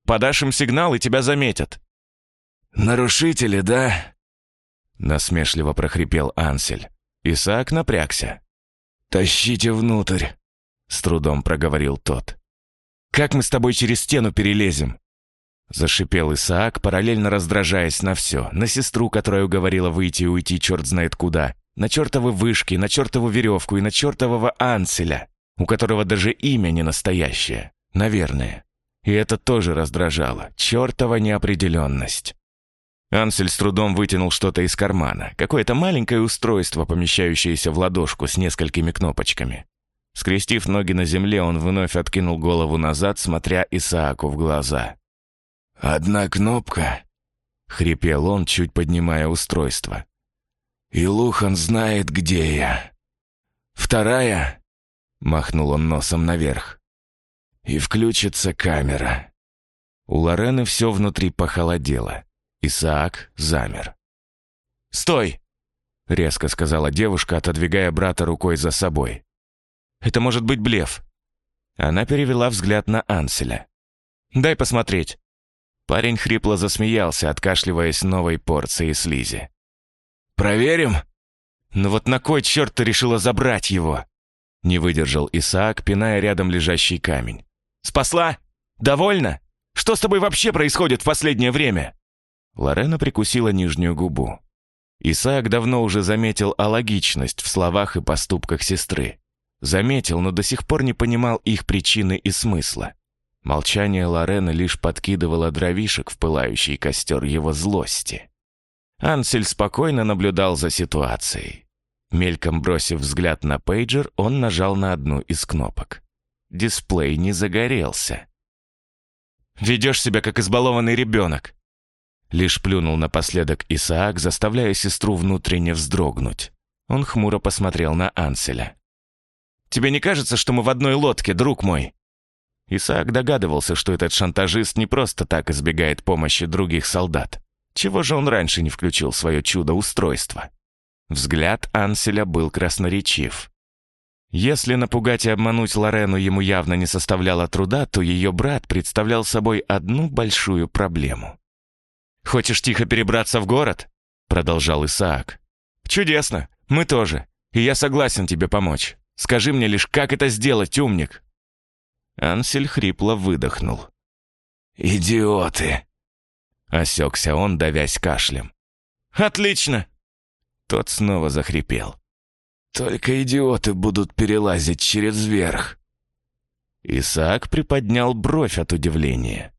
«Подашь им сигнал, и тебя заметят». «Нарушители, да?» Насмешливо прохрипел Ансель. Исаак напрягся. «Тащите внутрь», — с трудом проговорил тот. «Как мы с тобой через стену перелезем?» Зашипел Исаак, параллельно раздражаясь на все. На сестру, которая уговорила выйти и уйти черт знает куда. На чертовы вышки, на чертову веревку и на чертового Анселя, у которого даже имя не настоящее. Наверное. И это тоже раздражало. Чертова неопределенность. Ансель с трудом вытянул что-то из кармана. Какое-то маленькое устройство, помещающееся в ладошку с несколькими кнопочками. Скрестив ноги на земле, он вновь откинул голову назад, смотря Исааку в глаза. «Одна кнопка?» — хрипел он, чуть поднимая устройство. «И Лухан знает, где я. Вторая?» — махнул он носом наверх. «И включится камера». У Лорены все внутри похолодело. Исаак замер. «Стой!» — резко сказала девушка, отодвигая брата рукой за собой. «Это может быть блеф». Она перевела взгляд на Анселя. «Дай посмотреть». Парень хрипло засмеялся, откашливаясь новой порцией слизи. «Проверим?» «Ну вот на кой черт ты решила забрать его?» Не выдержал Исаак, пиная рядом лежащий камень. «Спасла? Довольно? Что с тобой вообще происходит в последнее время?» Лорена прикусила нижнюю губу. Исаак давно уже заметил алогичность в словах и поступках сестры. Заметил, но до сих пор не понимал их причины и смысла. Молчание Лорены лишь подкидывало дровишек в пылающий костер его злости. Ансель спокойно наблюдал за ситуацией. Мельком бросив взгляд на пейджер, он нажал на одну из кнопок. Дисплей не загорелся. «Ведешь себя, как избалованный ребенок», Лишь плюнул напоследок Исаак, заставляя сестру внутренне вздрогнуть. Он хмуро посмотрел на Анселя. «Тебе не кажется, что мы в одной лодке, друг мой?» Исаак догадывался, что этот шантажист не просто так избегает помощи других солдат. Чего же он раньше не включил свое чудо-устройство? Взгляд Анселя был красноречив. Если напугать и обмануть Лорену ему явно не составляло труда, то ее брат представлял собой одну большую проблему. «Хочешь тихо перебраться в город?» Продолжал Исаак. «Чудесно. Мы тоже. И я согласен тебе помочь. Скажи мне лишь, как это сделать, умник?» Ансель хрипло выдохнул. «Идиоты!» Осекся он, давясь кашлем. «Отлично!» Тот снова захрипел. «Только идиоты будут перелазить через верх!» Исаак приподнял бровь от удивления.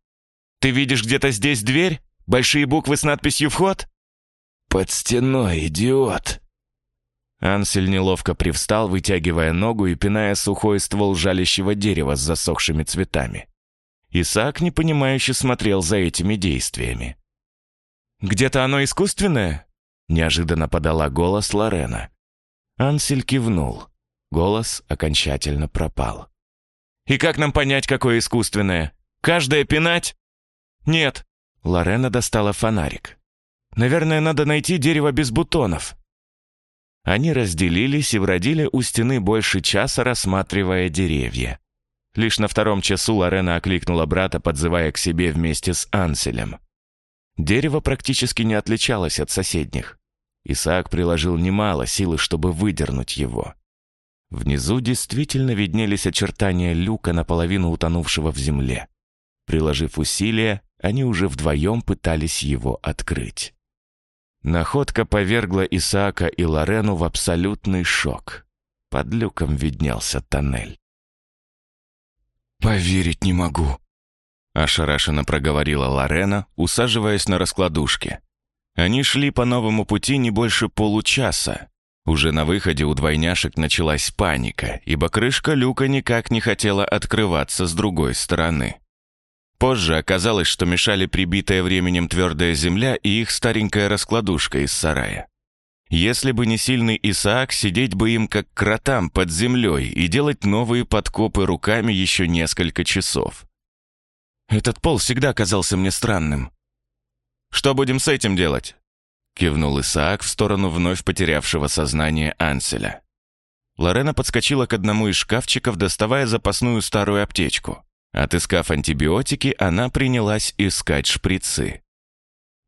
«Ты видишь где-то здесь дверь?» Большие буквы с надписью «Вход»?» «Под стеной, идиот!» Ансель неловко привстал, вытягивая ногу и пиная сухой ствол жалящего дерева с засохшими цветами. Исаак непонимающе смотрел за этими действиями. «Где-то оно искусственное?» — неожиданно подала голос Лорена. Ансель кивнул. Голос окончательно пропал. «И как нам понять, какое искусственное? Каждое пинать?» «Нет». Лорена достала фонарик. «Наверное, надо найти дерево без бутонов». Они разделились и бродили у стены больше часа, рассматривая деревья. Лишь на втором часу Лорена окликнула брата, подзывая к себе вместе с Анселем. Дерево практически не отличалось от соседних. Исаак приложил немало силы, чтобы выдернуть его. Внизу действительно виднелись очертания люка, наполовину утонувшего в земле. Приложив усилия, они уже вдвоем пытались его открыть. Находка повергла Исаака и Лорену в абсолютный шок. Под люком виднелся тоннель. «Поверить не могу», — ошарашенно проговорила Лорена, усаживаясь на раскладушке. Они шли по новому пути не больше получаса. Уже на выходе у двойняшек началась паника, ибо крышка люка никак не хотела открываться с другой стороны. Позже оказалось, что мешали прибитая временем твердая земля и их старенькая раскладушка из сарая. Если бы не сильный Исаак, сидеть бы им как кротам под землей и делать новые подкопы руками еще несколько часов. Этот пол всегда казался мне странным. «Что будем с этим делать?» Кивнул Исаак в сторону вновь потерявшего сознание Анселя. Лорена подскочила к одному из шкафчиков, доставая запасную старую аптечку. Отыскав антибиотики, она принялась искать шприцы.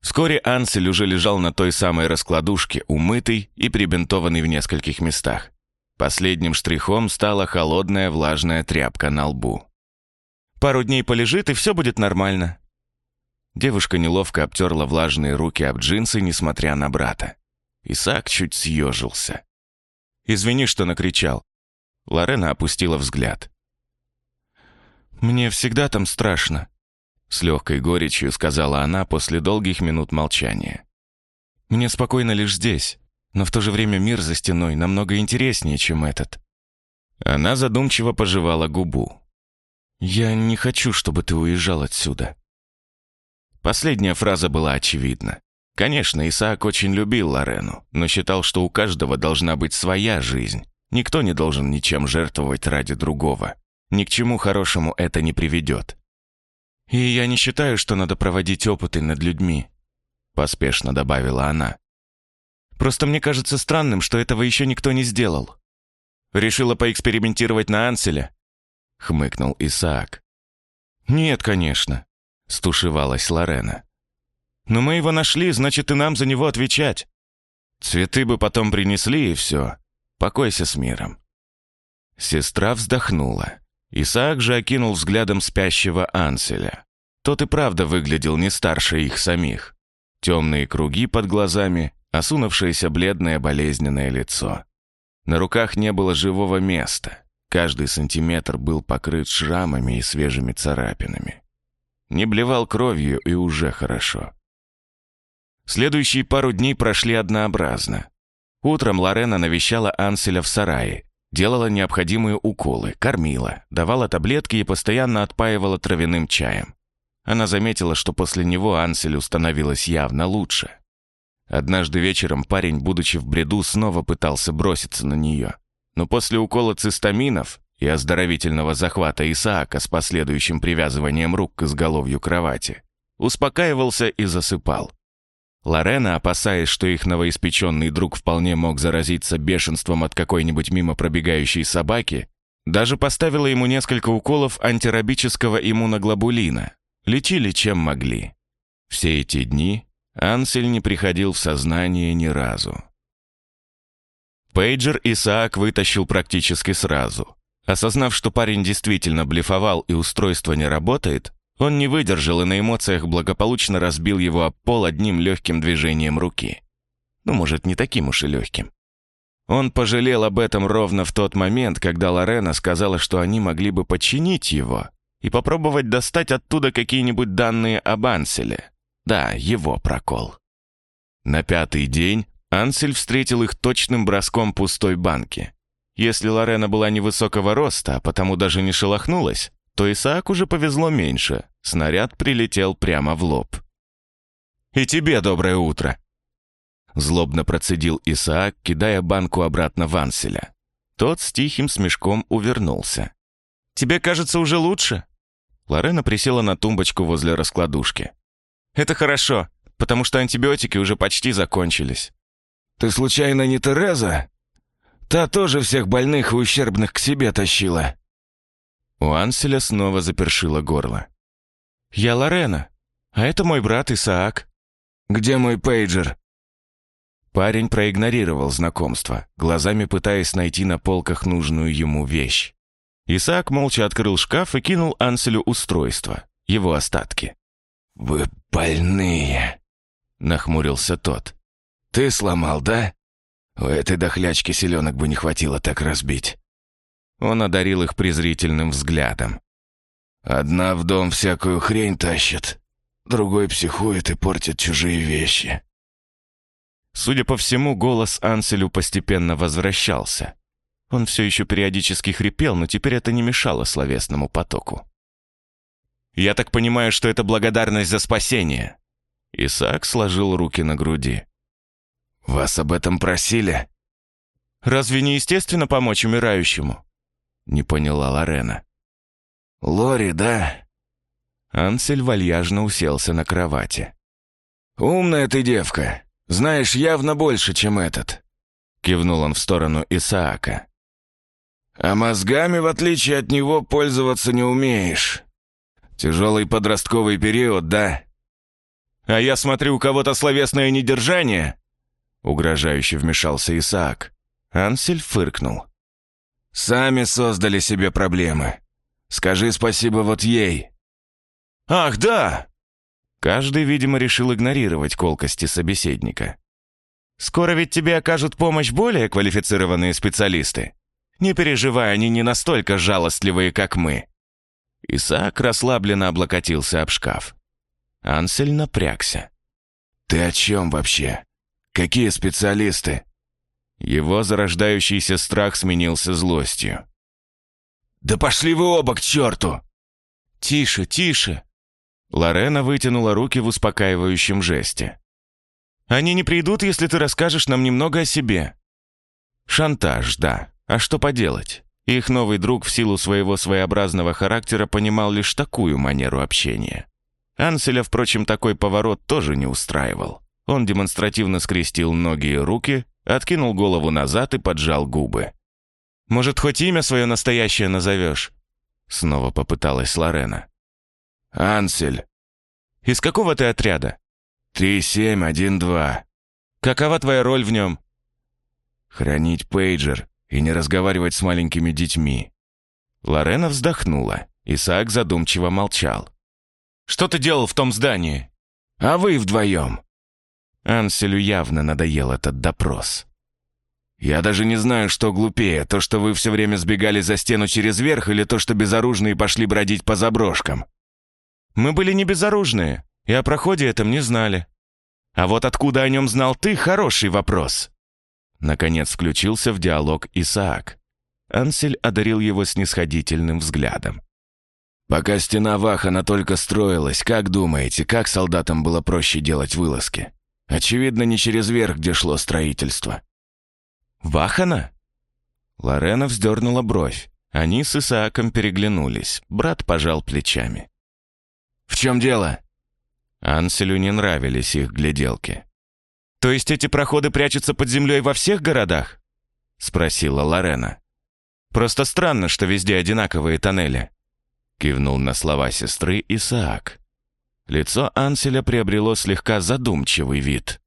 Вскоре Ансель уже лежал на той самой раскладушке, умытый и прибинтованный в нескольких местах. Последним штрихом стала холодная влажная тряпка на лбу. «Пару дней полежит, и все будет нормально». Девушка неловко обтерла влажные руки об джинсы, несмотря на брата. Исаак чуть съежился. «Извини, что накричал». Лорена опустила взгляд. «Мне всегда там страшно», с легкой горечью сказала она после долгих минут молчания. «Мне спокойно лишь здесь, но в то же время мир за стеной намного интереснее, чем этот». Она задумчиво пожевала губу. «Я не хочу, чтобы ты уезжал отсюда». Последняя фраза была очевидна. Конечно, Исаак очень любил Лорену, но считал, что у каждого должна быть своя жизнь. Никто не должен ничем жертвовать ради другого. Ни к чему хорошему это не приведет. «И я не считаю, что надо проводить опыты над людьми», поспешно добавила она. «Просто мне кажется странным, что этого еще никто не сделал. Решила поэкспериментировать на Анселе?» хмыкнул Исаак. «Нет, конечно», стушевалась Лорена. «Но мы его нашли, значит, и нам за него отвечать. Цветы бы потом принесли, и все. Покойся с миром». Сестра вздохнула. Исаак же окинул взглядом спящего Анселя. Тот и правда выглядел не старше их самих. Темные круги под глазами, осунувшееся бледное болезненное лицо. На руках не было живого места. Каждый сантиметр был покрыт шрамами и свежими царапинами. Не блевал кровью и уже хорошо. Следующие пару дней прошли однообразно. Утром Лорена навещала Анселя в сарае, Делала необходимые уколы, кормила, давала таблетки и постоянно отпаивала травяным чаем. Она заметила, что после него Анселю становилось явно лучше. Однажды вечером парень, будучи в бреду, снова пытался броситься на нее. Но после укола цистаминов и оздоровительного захвата Исаака с последующим привязыванием рук к изголовью кровати, успокаивался и засыпал. Лорена, опасаясь, что их новоиспеченный друг вполне мог заразиться бешенством от какой-нибудь мимо пробегающей собаки, даже поставила ему несколько уколов антирабического иммуноглобулина. Лечили чем могли. Все эти дни Ансель не приходил в сознание ни разу. Пейджер Исаак вытащил практически сразу. Осознав, что парень действительно блефовал и устройство не работает, он не выдержал и на эмоциях благополучно разбил его об пол одним легким движением руки. Ну, может, не таким уж и легким. Он пожалел об этом ровно в тот момент, когда Лорена сказала, что они могли бы подчинить его и попробовать достать оттуда какие-нибудь данные об Анселе. Да, его прокол. На пятый день Ансель встретил их точным броском пустой банки. Если Лорена была невысокого роста, а потому даже не шелохнулась, то Исаак уже повезло меньше. Снаряд прилетел прямо в лоб. «И тебе доброе утро!» Злобно процедил Исаак, кидая банку обратно в Анселя. Тот с тихим смешком увернулся. «Тебе кажется уже лучше?» Лорена присела на тумбочку возле раскладушки. «Это хорошо, потому что антибиотики уже почти закончились». «Ты случайно не Тереза? Та тоже всех больных и ущербных к себе тащила». У Анселя снова запершило горло. «Я Лорена, а это мой брат Исаак». «Где мой пейджер?» Парень проигнорировал знакомство, глазами пытаясь найти на полках нужную ему вещь. Исаак молча открыл шкаф и кинул Анселю устройство, его остатки. «Вы больные», — нахмурился тот. «Ты сломал, да? У этой дохлячки селенок бы не хватило так разбить». Он одарил их презрительным взглядом. «Одна в дом всякую хрень тащит, другой психует и портит чужие вещи». Судя по всему, голос Анселю постепенно возвращался. Он все еще периодически хрипел, но теперь это не мешало словесному потоку. «Я так понимаю, что это благодарность за спасение». Исаак сложил руки на груди. «Вас об этом просили?» «Разве не естественно помочь умирающему?» Не поняла Лорена. «Лори, да?» Ансель вальяжно уселся на кровати. «Умная ты девка. Знаешь явно больше, чем этот», — кивнул он в сторону Исаака. «А мозгами, в отличие от него, пользоваться не умеешь. Тяжелый подростковый период, да?» «А я смотрю, у кого-то словесное недержание», — угрожающе вмешался Исаак. Ансель фыркнул. «Сами создали себе проблемы. Скажи спасибо вот ей». «Ах, да!» Каждый, видимо, решил игнорировать колкости собеседника. «Скоро ведь тебе окажут помощь более квалифицированные специалисты. Не переживай, они не настолько жалостливые, как мы». Исаак расслабленно облокотился об шкаф. Ансель напрягся. «Ты о чем вообще? Какие специалисты?» Его зарождающийся страх сменился злостью. «Да пошли вы оба к черту!» «Тише, тише!» Лорена вытянула руки в успокаивающем жесте. «Они не придут, если ты расскажешь нам немного о себе». Шантаж, да. А что поделать? Их новый друг в силу своего своеобразного характера понимал лишь такую манеру общения. Анселя, впрочем, такой поворот тоже не устраивал. Он демонстративно скрестил ноги и руки, откинул голову назад и поджал губы. «Может, хоть имя свое настоящее назовешь?» Снова попыталась Лорена. «Ансель». «Из какого ты отряда?» «Три семь один два». «Какова твоя роль в нем?» «Хранить пейджер и не разговаривать с маленькими детьми». Лорена вздохнула. Исаак задумчиво молчал. «Что ты делал в том здании?» «А вы вдвоем?» Анселю явно надоел этот допрос. «Я даже не знаю, что глупее, то, что вы все время сбегали за стену через верх, или то, что безоружные пошли бродить по заброшкам. Мы были не безоружные, и о проходе этом не знали. А вот откуда о нем знал ты, хороший вопрос. Наконец включился в диалог Исаак. Ансель одарил его снисходительным взглядом. «Пока стена Вахана только строилась, как думаете, как солдатам было проще делать вылазки? Очевидно, не через верх, где шло строительство». «Вахана?» Лорена вздернула бровь. Они с Исааком переглянулись. Брат пожал плечами. «В чем дело?» Анселю не нравились их гляделки. «То есть эти проходы прячутся под землей во всех городах?» — спросила Лорена. «Просто странно, что везде одинаковые тоннели», — кивнул на слова сестры Исаак. Лицо Анселя приобрело слегка задумчивый вид.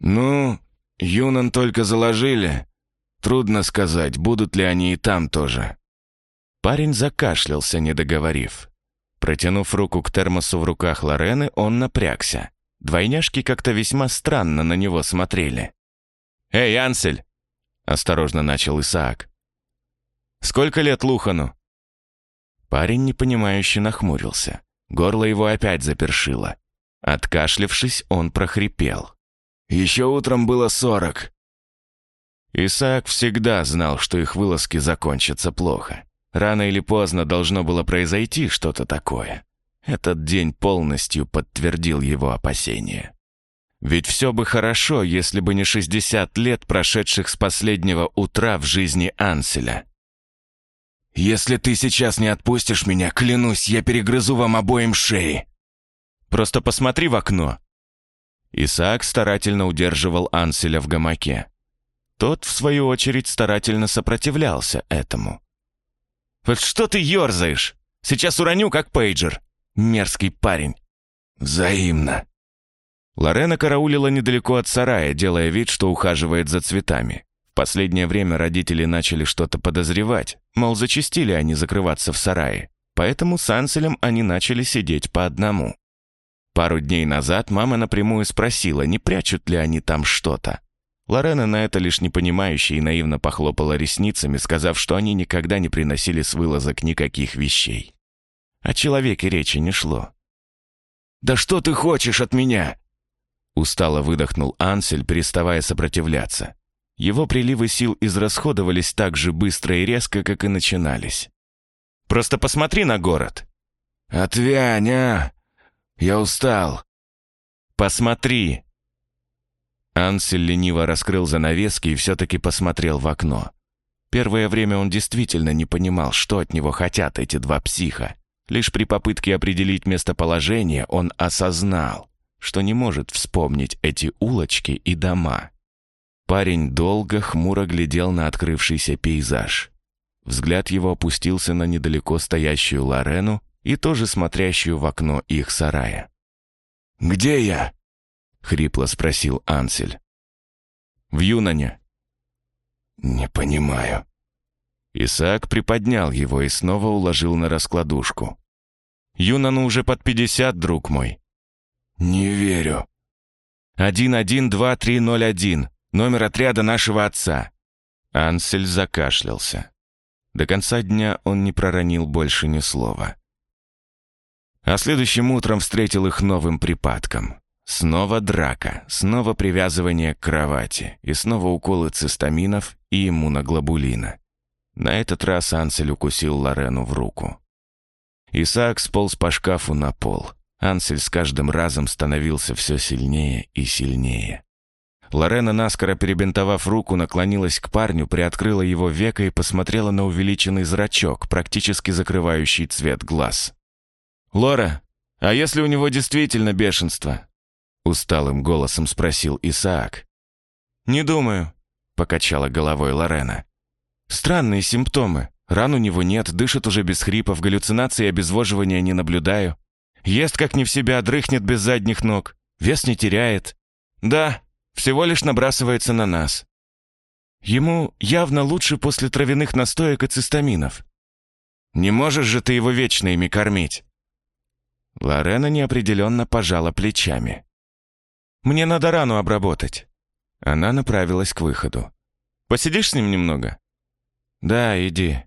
«Ну, Юнан только заложили. Трудно сказать, будут ли они и там тоже». Парень закашлялся, не договорив. Протянув руку к термосу в руках Лорены, он напрягся. Двойняшки как-то весьма странно на него смотрели. «Эй, Ансель!» — осторожно начал Исаак. «Сколько лет Лухану?» Парень непонимающе нахмурился. Горло его опять запершило. Откашлившись, он прохрипел. «Еще утром было сорок». Исаак всегда знал, что их вылазки закончатся плохо. Рано или поздно должно было произойти что-то такое. Этот день полностью подтвердил его опасения. Ведь все бы хорошо, если бы не 60 лет, прошедших с последнего утра в жизни Анселя. «Если ты сейчас не отпустишь меня, клянусь, я перегрызу вам обоим шеи!» «Просто посмотри в окно!» Исаак старательно удерживал Анселя в гамаке. Тот, в свою очередь, старательно сопротивлялся этому. «Вот что ты ерзаешь? Сейчас уроню, как пейджер. Мерзкий парень». «Взаимно». Лорена караулила недалеко от сарая, делая вид, что ухаживает за цветами. В последнее время родители начали что-то подозревать, мол, зачастили они закрываться в сарае. Поэтому с Анселем они начали сидеть по одному. Пару дней назад мама напрямую спросила, не прячут ли они там что-то. Лорена на это лишь непонимающе и наивно похлопала ресницами, сказав, что они никогда не приносили с вылазок никаких вещей. О человеке речи не шло. «Да что ты хочешь от меня?» Устало выдохнул Ансель, переставая сопротивляться. Его приливы сил израсходовались так же быстро и резко, как и начинались. «Просто посмотри на город!» «Отвянь, а! Я устал!» «Посмотри!» Ансель лениво раскрыл занавески и все-таки посмотрел в окно. Первое время он действительно не понимал, что от него хотят эти два психа. Лишь при попытке определить местоположение он осознал, что не может вспомнить эти улочки и дома. Парень долго хмуро глядел на открывшийся пейзаж. Взгляд его опустился на недалеко стоящую Лорену и тоже смотрящую в окно их сарая. «Где я?» хрипло спросил Ансель. В Юнане. Не понимаю. Исаак приподнял его и снова уложил на раскладушку. Юнану уже под пятьдесят, друг мой. Не верю. Один Номер отряда нашего отца. Ансель закашлялся. До конца дня он не проронил больше ни слова. А следующим утром встретил их новым припадком. Снова драка, снова привязывание к кровати и снова уколы цистаминов и иммуноглобулина. На этот раз Ансель укусил Лорену в руку. Исаак сполз по шкафу на пол. Ансель с каждым разом становился все сильнее и сильнее. Лорена, наскоро перебинтовав руку, наклонилась к парню, приоткрыла его веко и посмотрела на увеличенный зрачок, практически закрывающий цвет глаз. «Лора, а если у него действительно бешенство? Усталым голосом спросил Исаак. «Не думаю», — покачала головой Лорена. «Странные симптомы. Ран у него нет, дышит уже без хрипов, галлюцинации и обезвоживания не наблюдаю. Ест как не в себя, дрыхнет без задних ног, вес не теряет. Да, всего лишь набрасывается на нас. Ему явно лучше после травяных настоек и цистаминов. Не можешь же ты его вечно ими кормить?» Лорена неопределенно пожала плечами. Мне надо рану обработать». Она направилась к выходу. «Посидишь с ним немного?» «Да, иди».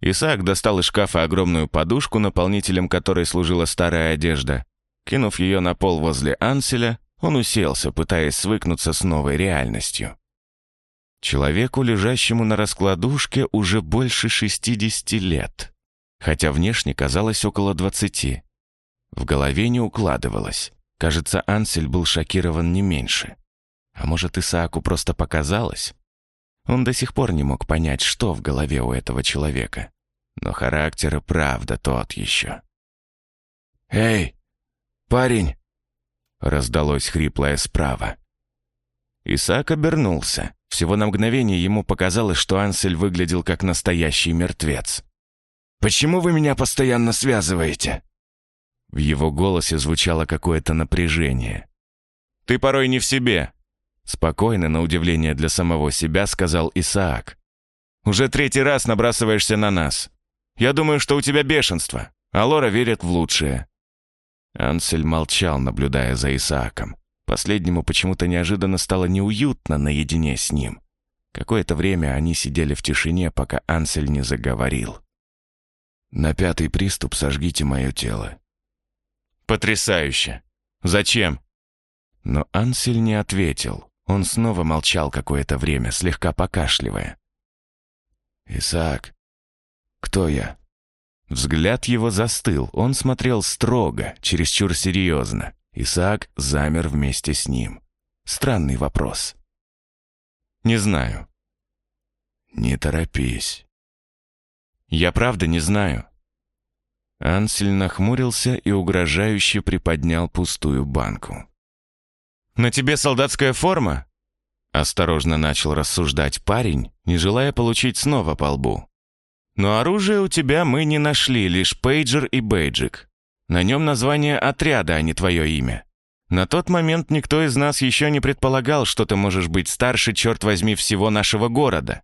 Исаак достал из шкафа огромную подушку, наполнителем которой служила старая одежда. Кинув ее на пол возле Анселя, он уселся, пытаясь свыкнуться с новой реальностью. Человеку, лежащему на раскладушке, уже больше 60 лет, хотя внешне казалось около 20. В голове не укладывалось. Кажется, Ансель был шокирован не меньше. А может, Исааку просто показалось? Он до сих пор не мог понять, что в голове у этого человека. Но характер и правда тот еще. «Эй, парень!» Раздалось хриплое справа. Исаак обернулся. Всего на мгновение ему показалось, что Ансель выглядел как настоящий мертвец. «Почему вы меня постоянно связываете?» В его голосе звучало какое-то напряжение. «Ты порой не в себе», — спокойно, на удивление для самого себя, сказал Исаак. «Уже третий раз набрасываешься на нас. Я думаю, что у тебя бешенство, а Лора верит в лучшее». Ансель молчал, наблюдая за Исааком. Последнему почему-то неожиданно стало неуютно наедине с ним. Какое-то время они сидели в тишине, пока Ансель не заговорил. «На пятый приступ сожгите мое тело. «Потрясающе! Зачем?» Но Ансель не ответил. Он снова молчал какое-то время, слегка покашливая. «Исаак, кто я?» Взгляд его застыл, он смотрел строго, чересчур серьезно, Исаак замер вместе с ним. Странный вопрос. «Не знаю». «Не торопись». «Я правда не знаю». Ансель нахмурился и угрожающе приподнял пустую банку. «На тебе солдатская форма?» Осторожно начал рассуждать парень, не желая получить снова по лбу. «Но оружие у тебя мы не нашли, лишь пейджер и бейджик. На нем название отряда, а не твое имя. На тот момент никто из нас еще не предполагал, что ты можешь быть старше, черт возьми, всего нашего города.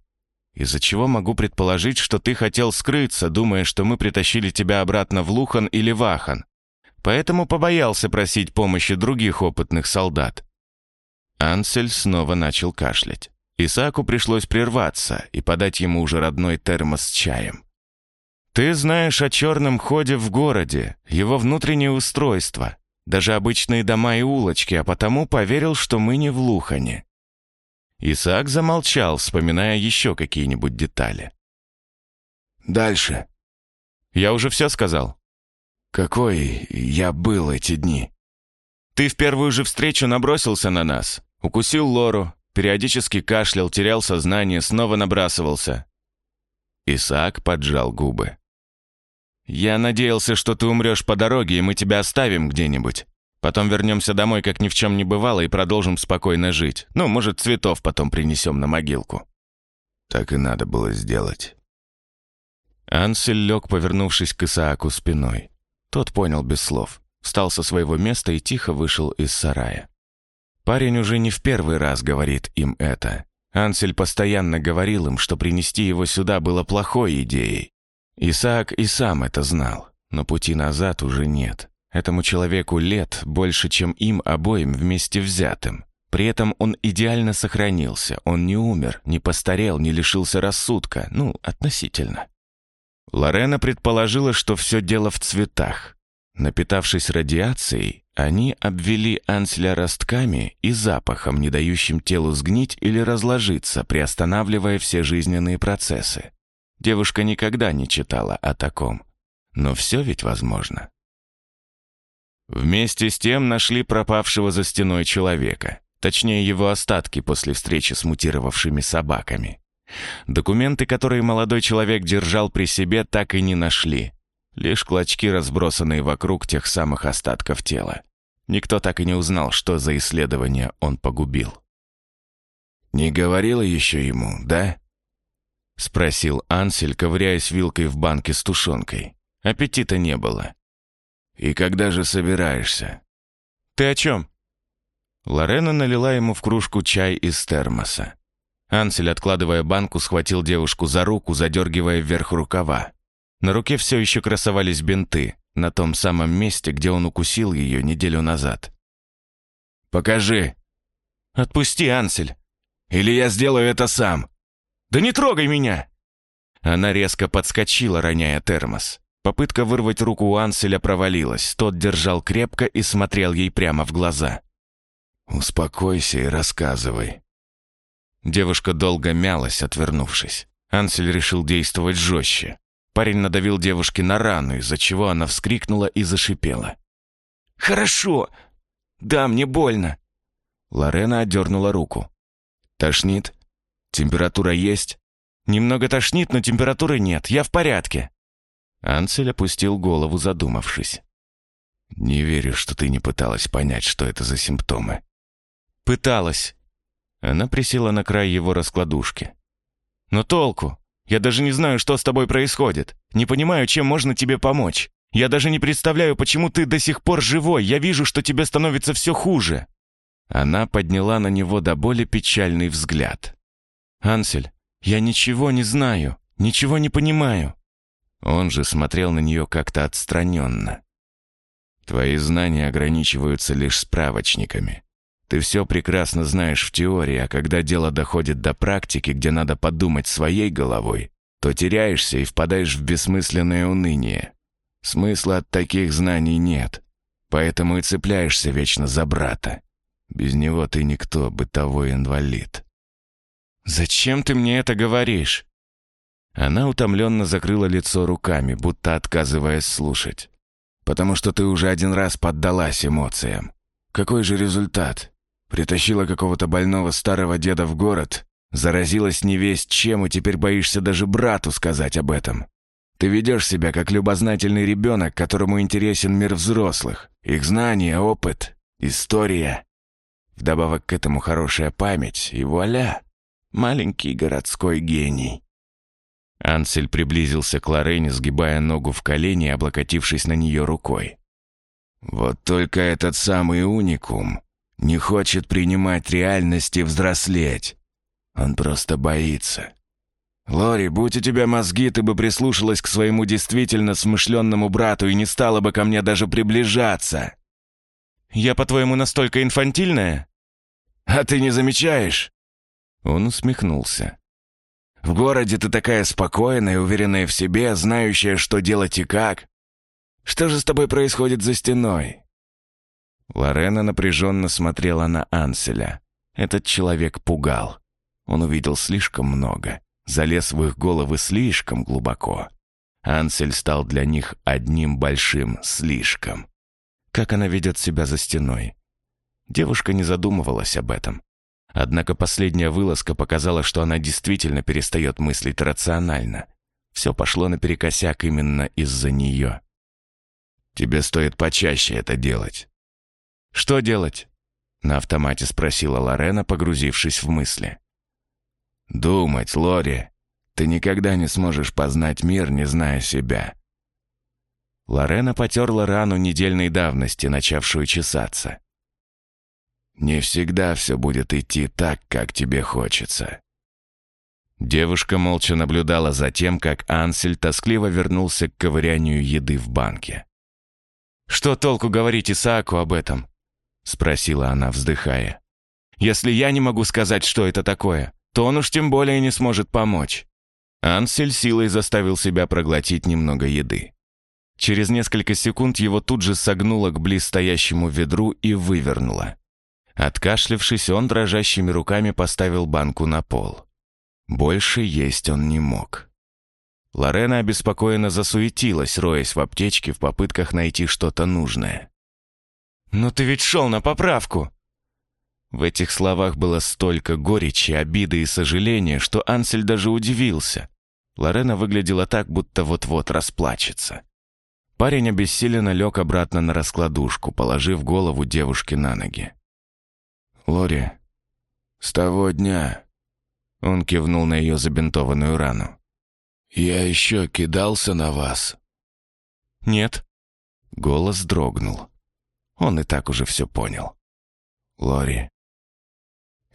Из-за чего могу предположить, что ты хотел скрыться, думая, что мы притащили тебя обратно в Лухан или Вахан. Поэтому побоялся просить помощи других опытных солдат. Ансель снова начал кашлять. Исааку пришлось прерваться и подать ему уже родной термос с чаем. «Ты знаешь о черном ходе в городе, его внутреннее устройство, даже обычные дома и улочки, а потому поверил, что мы не в Лухане. Исаак замолчал, вспоминая еще какие-нибудь детали. «Дальше». «Я уже все сказал». «Какой я был эти дни?» «Ты в первую же встречу набросился на нас, укусил Лору, периодически кашлял, терял сознание, снова набрасывался». Исаак поджал губы. «Я надеялся, что ты умрешь по дороге, и мы тебя оставим где-нибудь. Потом вернемся домой, как ни в чем не бывало, и продолжим спокойно жить. Ну, может, цветов потом принесем на могилку». Так и надо было сделать. Ансель лег, повернувшись к Исааку спиной. Тот понял без слов, встал со своего места и тихо вышел из сарая. Парень уже не в первый раз говорит им это. Ансель постоянно говорил им, что принести его сюда было плохой идеей. Исаак и сам это знал, но пути назад уже нет. Этому человеку лет больше, чем им обоим вместе взятым. При этом он идеально сохранился, он не умер, не постарел, не лишился рассудка, ну, относительно. Лорена предположила, что все дело в цветах. Напитавшись радиацией, они обвели Анселя ростками и запахом, не дающим телу сгнить или разложиться, приостанавливая все жизненные процессы. Девушка никогда не читала о таком. Но все ведь возможно. Вместе с тем нашли пропавшего за стеной человека, точнее его остатки после встречи с мутировавшими собаками. Документы, которые молодой человек держал при себе, так и не нашли. Лишь клочки, разбросанные вокруг тех самых остатков тела. Никто так и не узнал, что за исследование он погубил. «Не говорила еще ему, да?» — спросил Ансель, ковыряясь вилкой в банке с тушенкой. Аппетита не было. «И когда же собираешься?» «Ты о чем?» Лорена налила ему в кружку чай из термоса. Ансель, откладывая банку, схватил девушку за руку, задергивая вверх рукава. На руке все еще красовались бинты, на том самом месте, где он укусил ее неделю назад. «Покажи!» «Отпусти, Ансель!» «Или я сделаю это сам!» «Да не трогай меня!» Она резко подскочила, роняя термос. Попытка вырвать руку у Анселя провалилась. Тот держал крепко и смотрел ей прямо в глаза. «Успокойся и рассказывай». Девушка долго мялась, отвернувшись. Ансель решил действовать жестче. Парень надавил девушке на рану, из-за чего она вскрикнула и зашипела. «Хорошо. Да, мне больно». Лорена отдернула руку. «Тошнит? Температура есть?» «Немного тошнит, но температуры нет. Я в порядке». Ансель опустил голову, задумавшись. «Не верю, что ты не пыталась понять, что это за симптомы». «Пыталась». Она присела на край его раскладушки. «Но толку? Я даже не знаю, что с тобой происходит. Не понимаю, чем можно тебе помочь. Я даже не представляю, почему ты до сих пор живой. Я вижу, что тебе становится все хуже». Она подняла на него до боли печальный взгляд. «Ансель, я ничего не знаю, ничего не понимаю. Он же смотрел на нее как-то отстраненно. «Твои знания ограничиваются лишь справочниками. Ты все прекрасно знаешь в теории, а когда дело доходит до практики, где надо подумать своей головой, то теряешься и впадаешь в бессмысленное уныние. Смысла от таких знаний нет, поэтому и цепляешься вечно за брата. Без него ты никто, бытовой инвалид». «Зачем ты мне это говоришь?» Она утомленно закрыла лицо руками, будто отказываясь слушать. «Потому что ты уже один раз поддалась эмоциям. какой же результат? Притащила какого-то больного старого деда в город, заразилась невесть чем, и теперь боишься даже брату сказать об этом. Ты ведешь себя как любознательный ребенок, которому интересен мир взрослых, их знания, опыт, история. Вдобавок к этому хорошая память, и вуаля, маленький городской гений. Ансель приблизился к Лорене, сгибая ногу в колени и облокотившись на нее рукой. Вот только этот самый уникум не хочет принимать реальность и взрослеть. Он просто боится. Лори, будь у тебя мозги, ты бы прислушалась к своему действительно смышленному брату и не стала бы ко мне даже приближаться. Я, по-твоему, настолько инфантильная? А ты не замечаешь? Он усмехнулся. В городе ты такая спокойная, уверенная в себе, знающая, что делать и как. Что же с тобой происходит за стеной?» Лорена напряженно смотрела на Анселя. Этот человек пугал. Он увидел слишком много, залез в их головы слишком глубоко. Ансель стал для них одним большим «слишком». Как она ведет себя за стеной? Девушка не задумывалась об этом. Однако последняя вылазка показала, что она действительно перестает мыслить рационально. Все пошло наперекосяк именно из-за нее. Тебе стоит почаще это делать». «Что делать?» — на автомате спросила Лорена, погрузившись в мысли. «Думать, Лори. Ты никогда не сможешь познать мир, не зная себя». Лорена потерла рану недельной давности, начавшую чесаться. «Не всегда все будет идти так, как тебе хочется». Девушка молча наблюдала за тем, как Ансель тоскливо вернулся к ковырянию еды в банке. «Что толку говорить Исааку об этом?» — спросила она, вздыхая. «Если я не могу сказать, что это такое, то он уж тем более не сможет помочь». Ансель силой заставил себя проглотить немного еды. Через несколько секунд его тут же согнуло к близстоящему ведру и вывернуло. Откашлявшись, он дрожащими руками поставил банку на пол. Больше есть он не мог. Лорена обеспокоенно засуетилась, роясь в аптечке в попытках найти что-то нужное. «Но ты ведь шел на поправку!» В этих словах было столько горечи, обиды и сожаления, что Ансель даже удивился. Лорена выглядела так, будто вот-вот расплачется. Парень обессиленно лег обратно на раскладушку, положив голову девушки на ноги. «Лори, с того дня...» Он кивнул на ее забинтованную рану. «Я еще кидался на вас?» «Нет». Голос дрогнул. Он и так уже все понял. «Лори,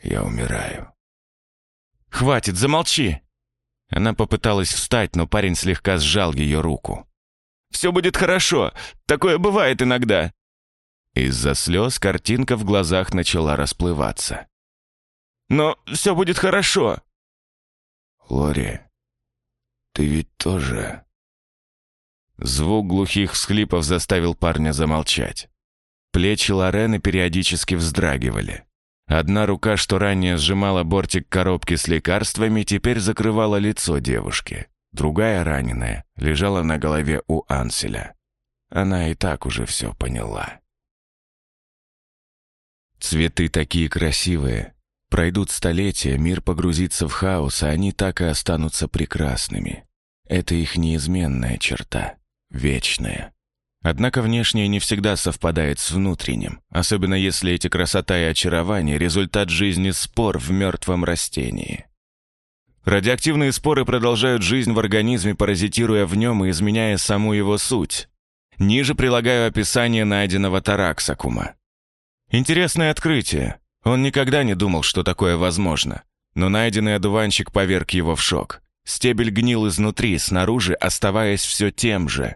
я умираю». «Хватит, замолчи!» Она попыталась встать, но парень слегка сжал ее руку. «Все будет хорошо. Такое бывает иногда». Из-за слез картинка в глазах начала расплываться. «Но все будет хорошо». «Лори, ты ведь тоже...» Звук глухих всхлипов заставил парня замолчать. Плечи Лорены периодически вздрагивали. Одна рука, что ранее сжимала бортик коробки с лекарствами, теперь закрывала лицо девушки. Другая, раненая, лежала на голове у Анселя. Она и так уже все поняла. Цветы такие красивые, Пройдут столетия, мир погрузится в хаос, а они так и останутся прекрасными. Это их неизменная черта, вечная. Однако внешнее не всегда совпадает с внутренним, особенно если эти красота и очарование – результат жизни спор в мертвом растении. Радиоактивные споры продолжают жизнь в организме, паразитируя в нем и изменяя саму его суть. Ниже прилагаю описание найденного тараксакума. Интересное открытие. Он никогда не думал, что такое возможно. Но найденный одуванчик поверг его в шок. Стебель гнил изнутри, снаружи оставаясь все тем же.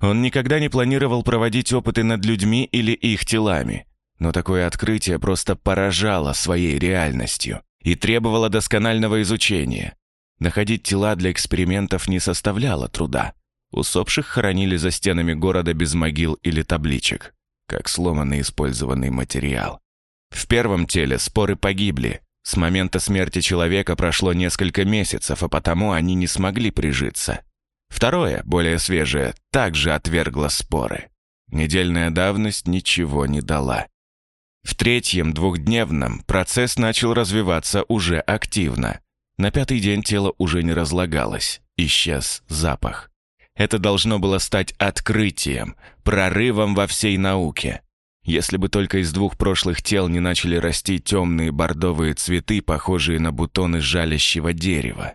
Он никогда не планировал проводить опыты над людьми или их телами. Но такое открытие просто поражало своей реальностью и требовало досконального изучения. Находить тела для экспериментов не составляло труда. Усопших хоронили за стенами города без могил или табличек, как сломанный использованный материал. В первом теле споры погибли. С момента смерти человека прошло несколько месяцев, а потому они не смогли прижиться. Второе, более свежее, также отвергло споры. Недельная давность ничего не дала. В третьем, двухдневном, процесс начал развиваться уже активно. На пятый день тело уже не разлагалось, исчез запах. Это должно было стать открытием, прорывом во всей науке. Если бы только из двух прошлых тел не начали расти темные бордовые цветы, похожие на бутоны жалящего дерева.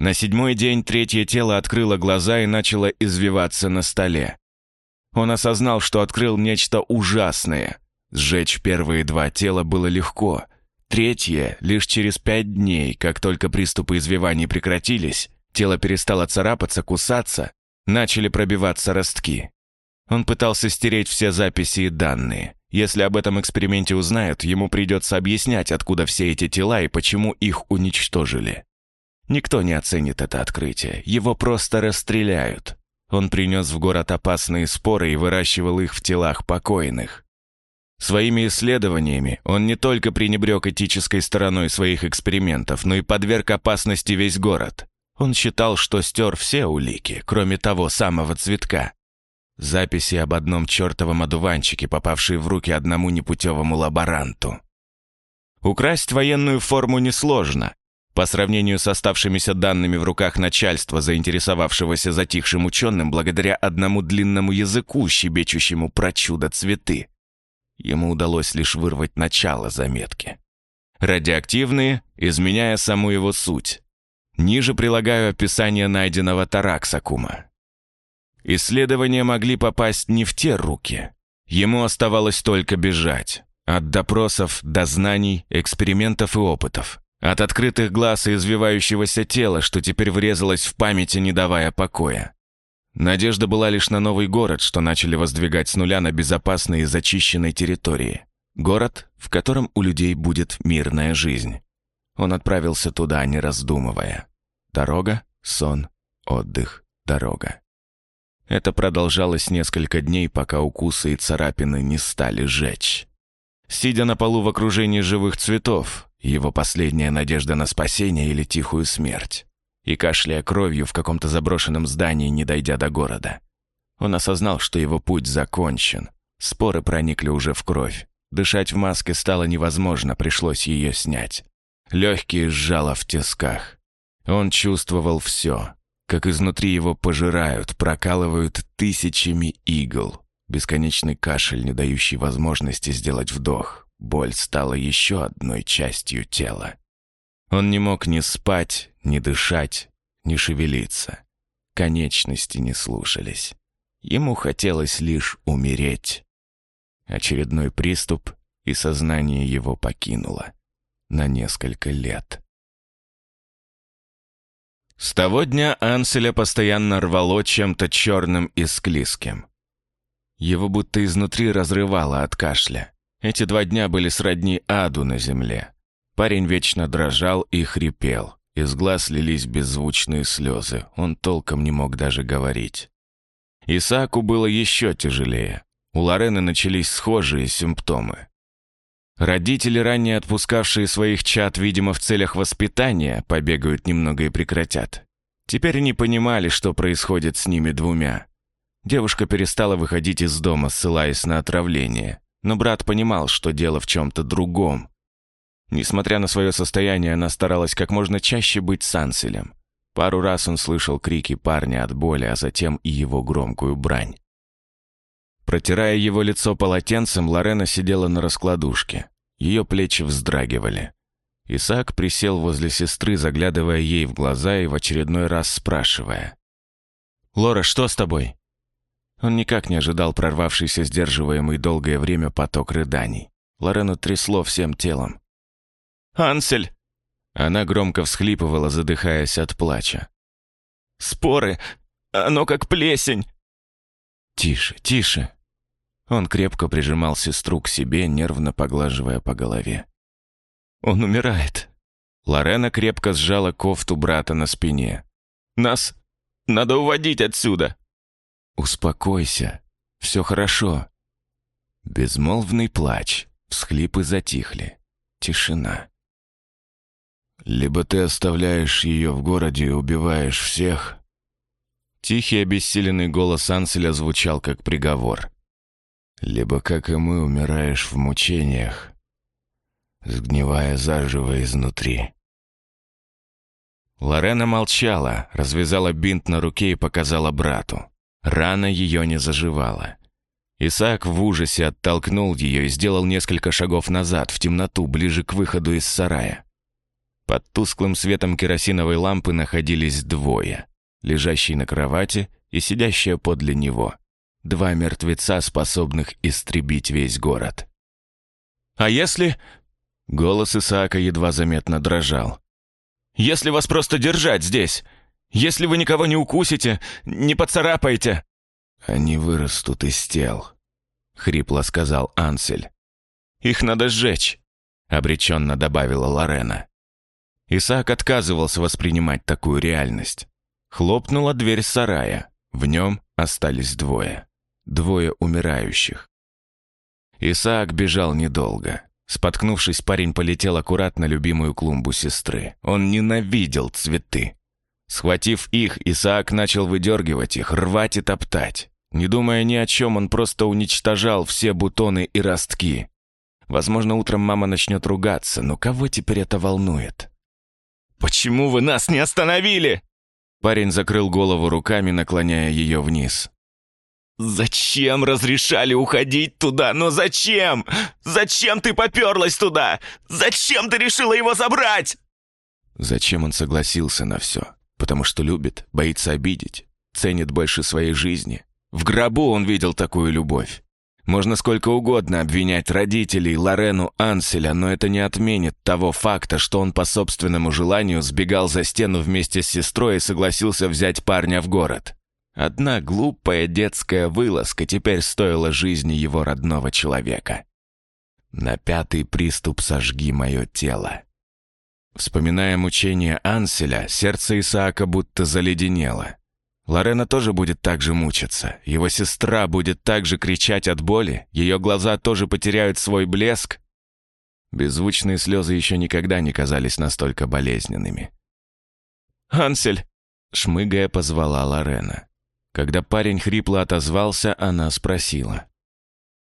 На седьмой день третье тело открыло глаза и начало извиваться на столе. Он осознал, что открыл нечто ужасное. Сжечь первые два тела было легко. Третье, лишь через пять дней, как только приступы извиваний прекратились, тело перестало царапаться, кусаться, начали пробиваться ростки. Он пытался стереть все записи и данные. Если об этом эксперименте узнают, ему придется объяснять, откуда все эти тела и почему их уничтожили. Никто не оценит это открытие, его просто расстреляют. Он принес в город опасные споры и выращивал их в телах покойных. Своими исследованиями он не только пренебрег этической стороной своих экспериментов, но и подверг опасности весь город. Он считал, что стер все улики, кроме того самого цветка. Записи об одном чертовом одуванчике, попавшие в руки одному непутевому лаборанту. Украсть военную форму несложно, по сравнению с оставшимися данными в руках начальства, заинтересовавшегося затихшим ученым благодаря одному длинному языку, щебечущему про чудо-цветы, ему удалось лишь вырвать начало заметки. Радиоактивные, изменяя саму его суть. Ниже прилагаю описание найденного тараксакума. Исследования могли попасть не в те руки. Ему оставалось только бежать. От допросов, дознаний, экспериментов и опытов. От открытых глаз и извивающегося тела, что теперь врезалось в памяти, не давая покоя. Надежда была лишь на новый город, что начали воздвигать с нуля на безопасной и зачищенной территории. Город, в котором у людей будет мирная жизнь. Он отправился туда, не раздумывая. Дорога, сон, отдых, дорога. Это продолжалось несколько дней, пока укусы и царапины не стали жечь. Сидя на полу в окружении живых цветов, его последняя надежда на спасение или тихую смерть. И кашляя кровью в каком-то заброшенном здании, не дойдя до города. Он осознал, что его путь закончен. Споры проникли уже в кровь. Дышать в маске стало невозможно, пришлось ее снять. Легкие сжало в тисках. Он чувствовал все, как изнутри его пожирают, прокалывают тысячами игл. Бесконечный кашель, не дающий возможности сделать вдох. Боль стала еще одной частью тела. Он не мог ни спать, ни дышать, ни шевелиться. Конечности не слушались. Ему хотелось лишь умереть. Очередной приступ, и сознание его покинуло. На несколько лет. С того дня Анселя постоянно рвало чем-то черным и склизким. Его будто изнутри разрывало от кашля. Эти два дня были сродни аду на земле. Парень вечно дрожал и хрипел. Из глаз лились беззвучные слезы. Он толком не мог даже говорить. Исааку было еще тяжелее. У Лорены начались схожие симптомы. Родители, ранее отпускавшие своих чад, видимо, в целях воспитания, побегают немного и прекратят. Теперь не понимали, что происходит с ними двумя. Девушка перестала выходить из дома, ссылаясь на отравление. Но брат понимал, что дело в чем-то другом. Несмотря на свое состояние, она старалась как можно чаще быть с Анселем. Пару раз он слышал крики парня от боли, а затем и его громкую брань. Протирая его лицо полотенцем, Лорена сидела на раскладушке. Ее плечи вздрагивали. Исаак присел возле сестры, заглядывая ей в глаза и в очередной раз спрашивая. «Лора, что с тобой?» Он никак не ожидал прорвавшийся сдерживаемый долгое время поток рыданий. Лорену трясло всем телом. «Ансель!» Она громко всхлипывала, задыхаясь от плача. «Споры! Оно как плесень!» «Тише, тише!» Он крепко прижимал сестру к себе, нервно поглаживая по голове. «Он умирает!» Лорена крепко сжала кофту брата на спине. «Нас надо уводить отсюда!» «Успокойся, все хорошо». Безмолвный плач, всхлипы затихли. Тишина. «Либо ты оставляешь ее в городе и убиваешь всех...» Тихий обессиленный голос Анселя звучал как приговор. либо, как и мы, умираешь в мучениях, сгнивая заживо изнутри. Лорена молчала, развязала бинт на руке и показала брату. Рана ее не заживала. Исаак в ужасе оттолкнул ее и сделал несколько шагов назад, в темноту, ближе к выходу из сарая. Под тусклым светом керосиновой лампы находились двое, лежащий на кровати и сидящая подле него. Два мертвеца, способных истребить весь город. «А если...» Голос Исаака едва заметно дрожал. «Если вас просто держать здесь, если вы никого не укусите, не поцарапаете...» «Они вырастут из тел», — хрипло сказал Ансель. «Их надо сжечь», — обреченно добавила Лорена. Исаак отказывался воспринимать такую реальность. Хлопнула дверь сарая. В нем остались двое. Двое умирающих. Исаак бежал недолго. Споткнувшись, парень полетел аккуратно любимую клумбу сестры. Он ненавидел цветы. Схватив их, Исаак начал выдергивать их, рвать и топтать. Не думая ни о чем, он просто уничтожал все бутоны и ростки. Возможно, утром мама начнет ругаться, но кого теперь это волнует? «Почему вы нас не остановили?» Парень закрыл голову руками, наклоняя ее вниз. «Зачем разрешали уходить туда? Но зачем? Зачем ты поперлась туда? Зачем ты решила его забрать?» Зачем он согласился на все? Потому что любит, боится обидеть, ценит больше своей жизни. В гробу он видел такую любовь. Можно сколько угодно обвинять родителей, Лорену, Анселя, но это не отменит того факта, что он по собственному желанию сбегал за стену вместе с сестрой и согласился взять парня в город. Одна глупая детская вылазка теперь стоила жизни его родного человека. На пятый приступ сожги мое тело. Вспоминая мучения Анселя, сердце Исаака будто заледенело. Лорена тоже будет так же мучиться. Его сестра будет так же кричать от боли. Ее глаза тоже потеряют свой блеск. Беззвучные слезы еще никогда не казались настолько болезненными. «Ансель!» — шмыгая позвала Лорена. Когда парень хрипло отозвался, она спросила.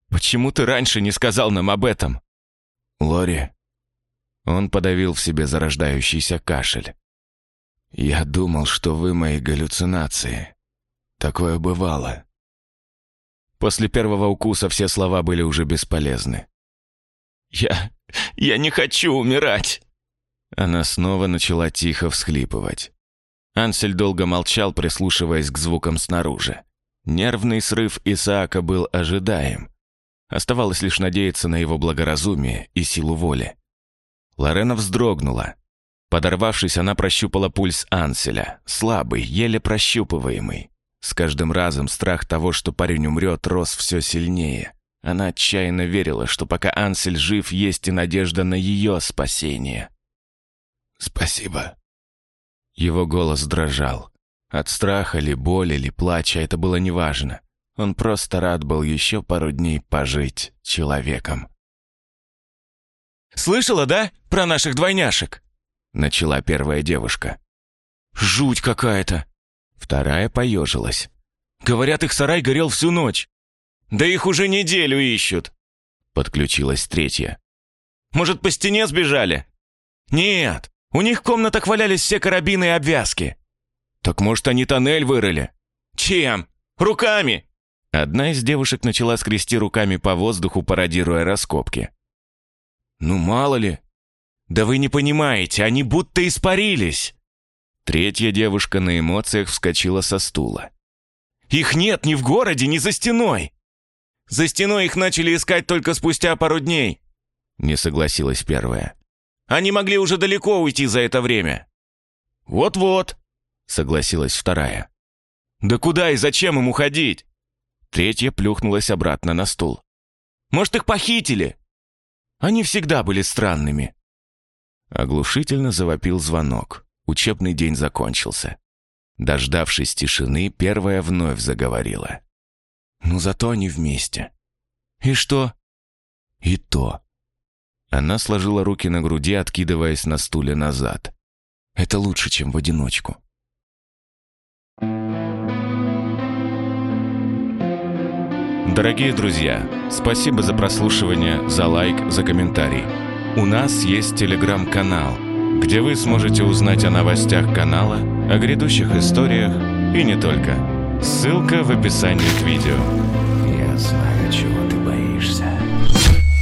«Почему ты раньше не сказал нам об этом?» «Лори...» Он подавил в себе зарождающийся кашель. «Я думал, что вы мои галлюцинации. Такое бывало». После первого укуса все слова были уже бесполезны. «Я... я не хочу умирать!» Она снова начала тихо всхлипывать. Ансель долго молчал, прислушиваясь к звукам снаружи. Нервный срыв Исаака был ожидаем. Оставалось лишь надеяться на его благоразумие и силу воли. Лорена вздрогнула, Подорвавшись, она прощупала пульс Анселя, слабый, еле прощупываемый. С каждым разом страх того, что парень умрет, рос все сильнее. Она отчаянно верила, что пока Ансель жив, есть и надежда на ее спасение. «Спасибо». Его голос дрожал. От страха ли, боли ли, плача, это было неважно. Он просто рад был еще пару дней пожить человеком. «Слышала, да, про наших двойняшек?» Начала первая девушка. «Жуть какая-то!» Вторая поежилась. «Говорят, их сарай горел всю ночь. Да их уже неделю ищут!» Подключилась третья. «Может, по стене сбежали?» «Нет, у них в комнатах валялись все карабины и обвязки». «Так, может, они тоннель вырыли?» «Чем? Руками!» Одна из девушек начала скрести руками по воздуху, пародируя раскопки. «Ну, мало ли, «Да вы не понимаете, они будто испарились!» Третья девушка на эмоциях вскочила со стула. «Их нет ни в городе, ни за стеной!» «За стеной их начали искать только спустя пару дней!» Не согласилась первая. «Они могли уже далеко уйти за это время!» «Вот-вот!» Согласилась вторая. «Да куда и зачем им уходить?» Третья плюхнулась обратно на стул. «Может, их похитили?» Они всегда были странными. Оглушительно завопил звонок. Учебный день закончился. Дождавшись тишины, первая вновь заговорила. «Ну зато они вместе». «И что?» «И то». Она сложила руки на груди, откидываясь на стуле назад. «Это лучше, чем в одиночку». Дорогие друзья, спасибо за прослушивание, за лайк, за комментарий. У нас есть телеграм-канал, где вы сможете узнать о новостях канала, о грядущих историях и не только. Ссылка в описании к видео. Я знаю, чего ты боишься.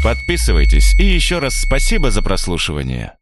Подписывайтесь и еще раз спасибо за прослушивание.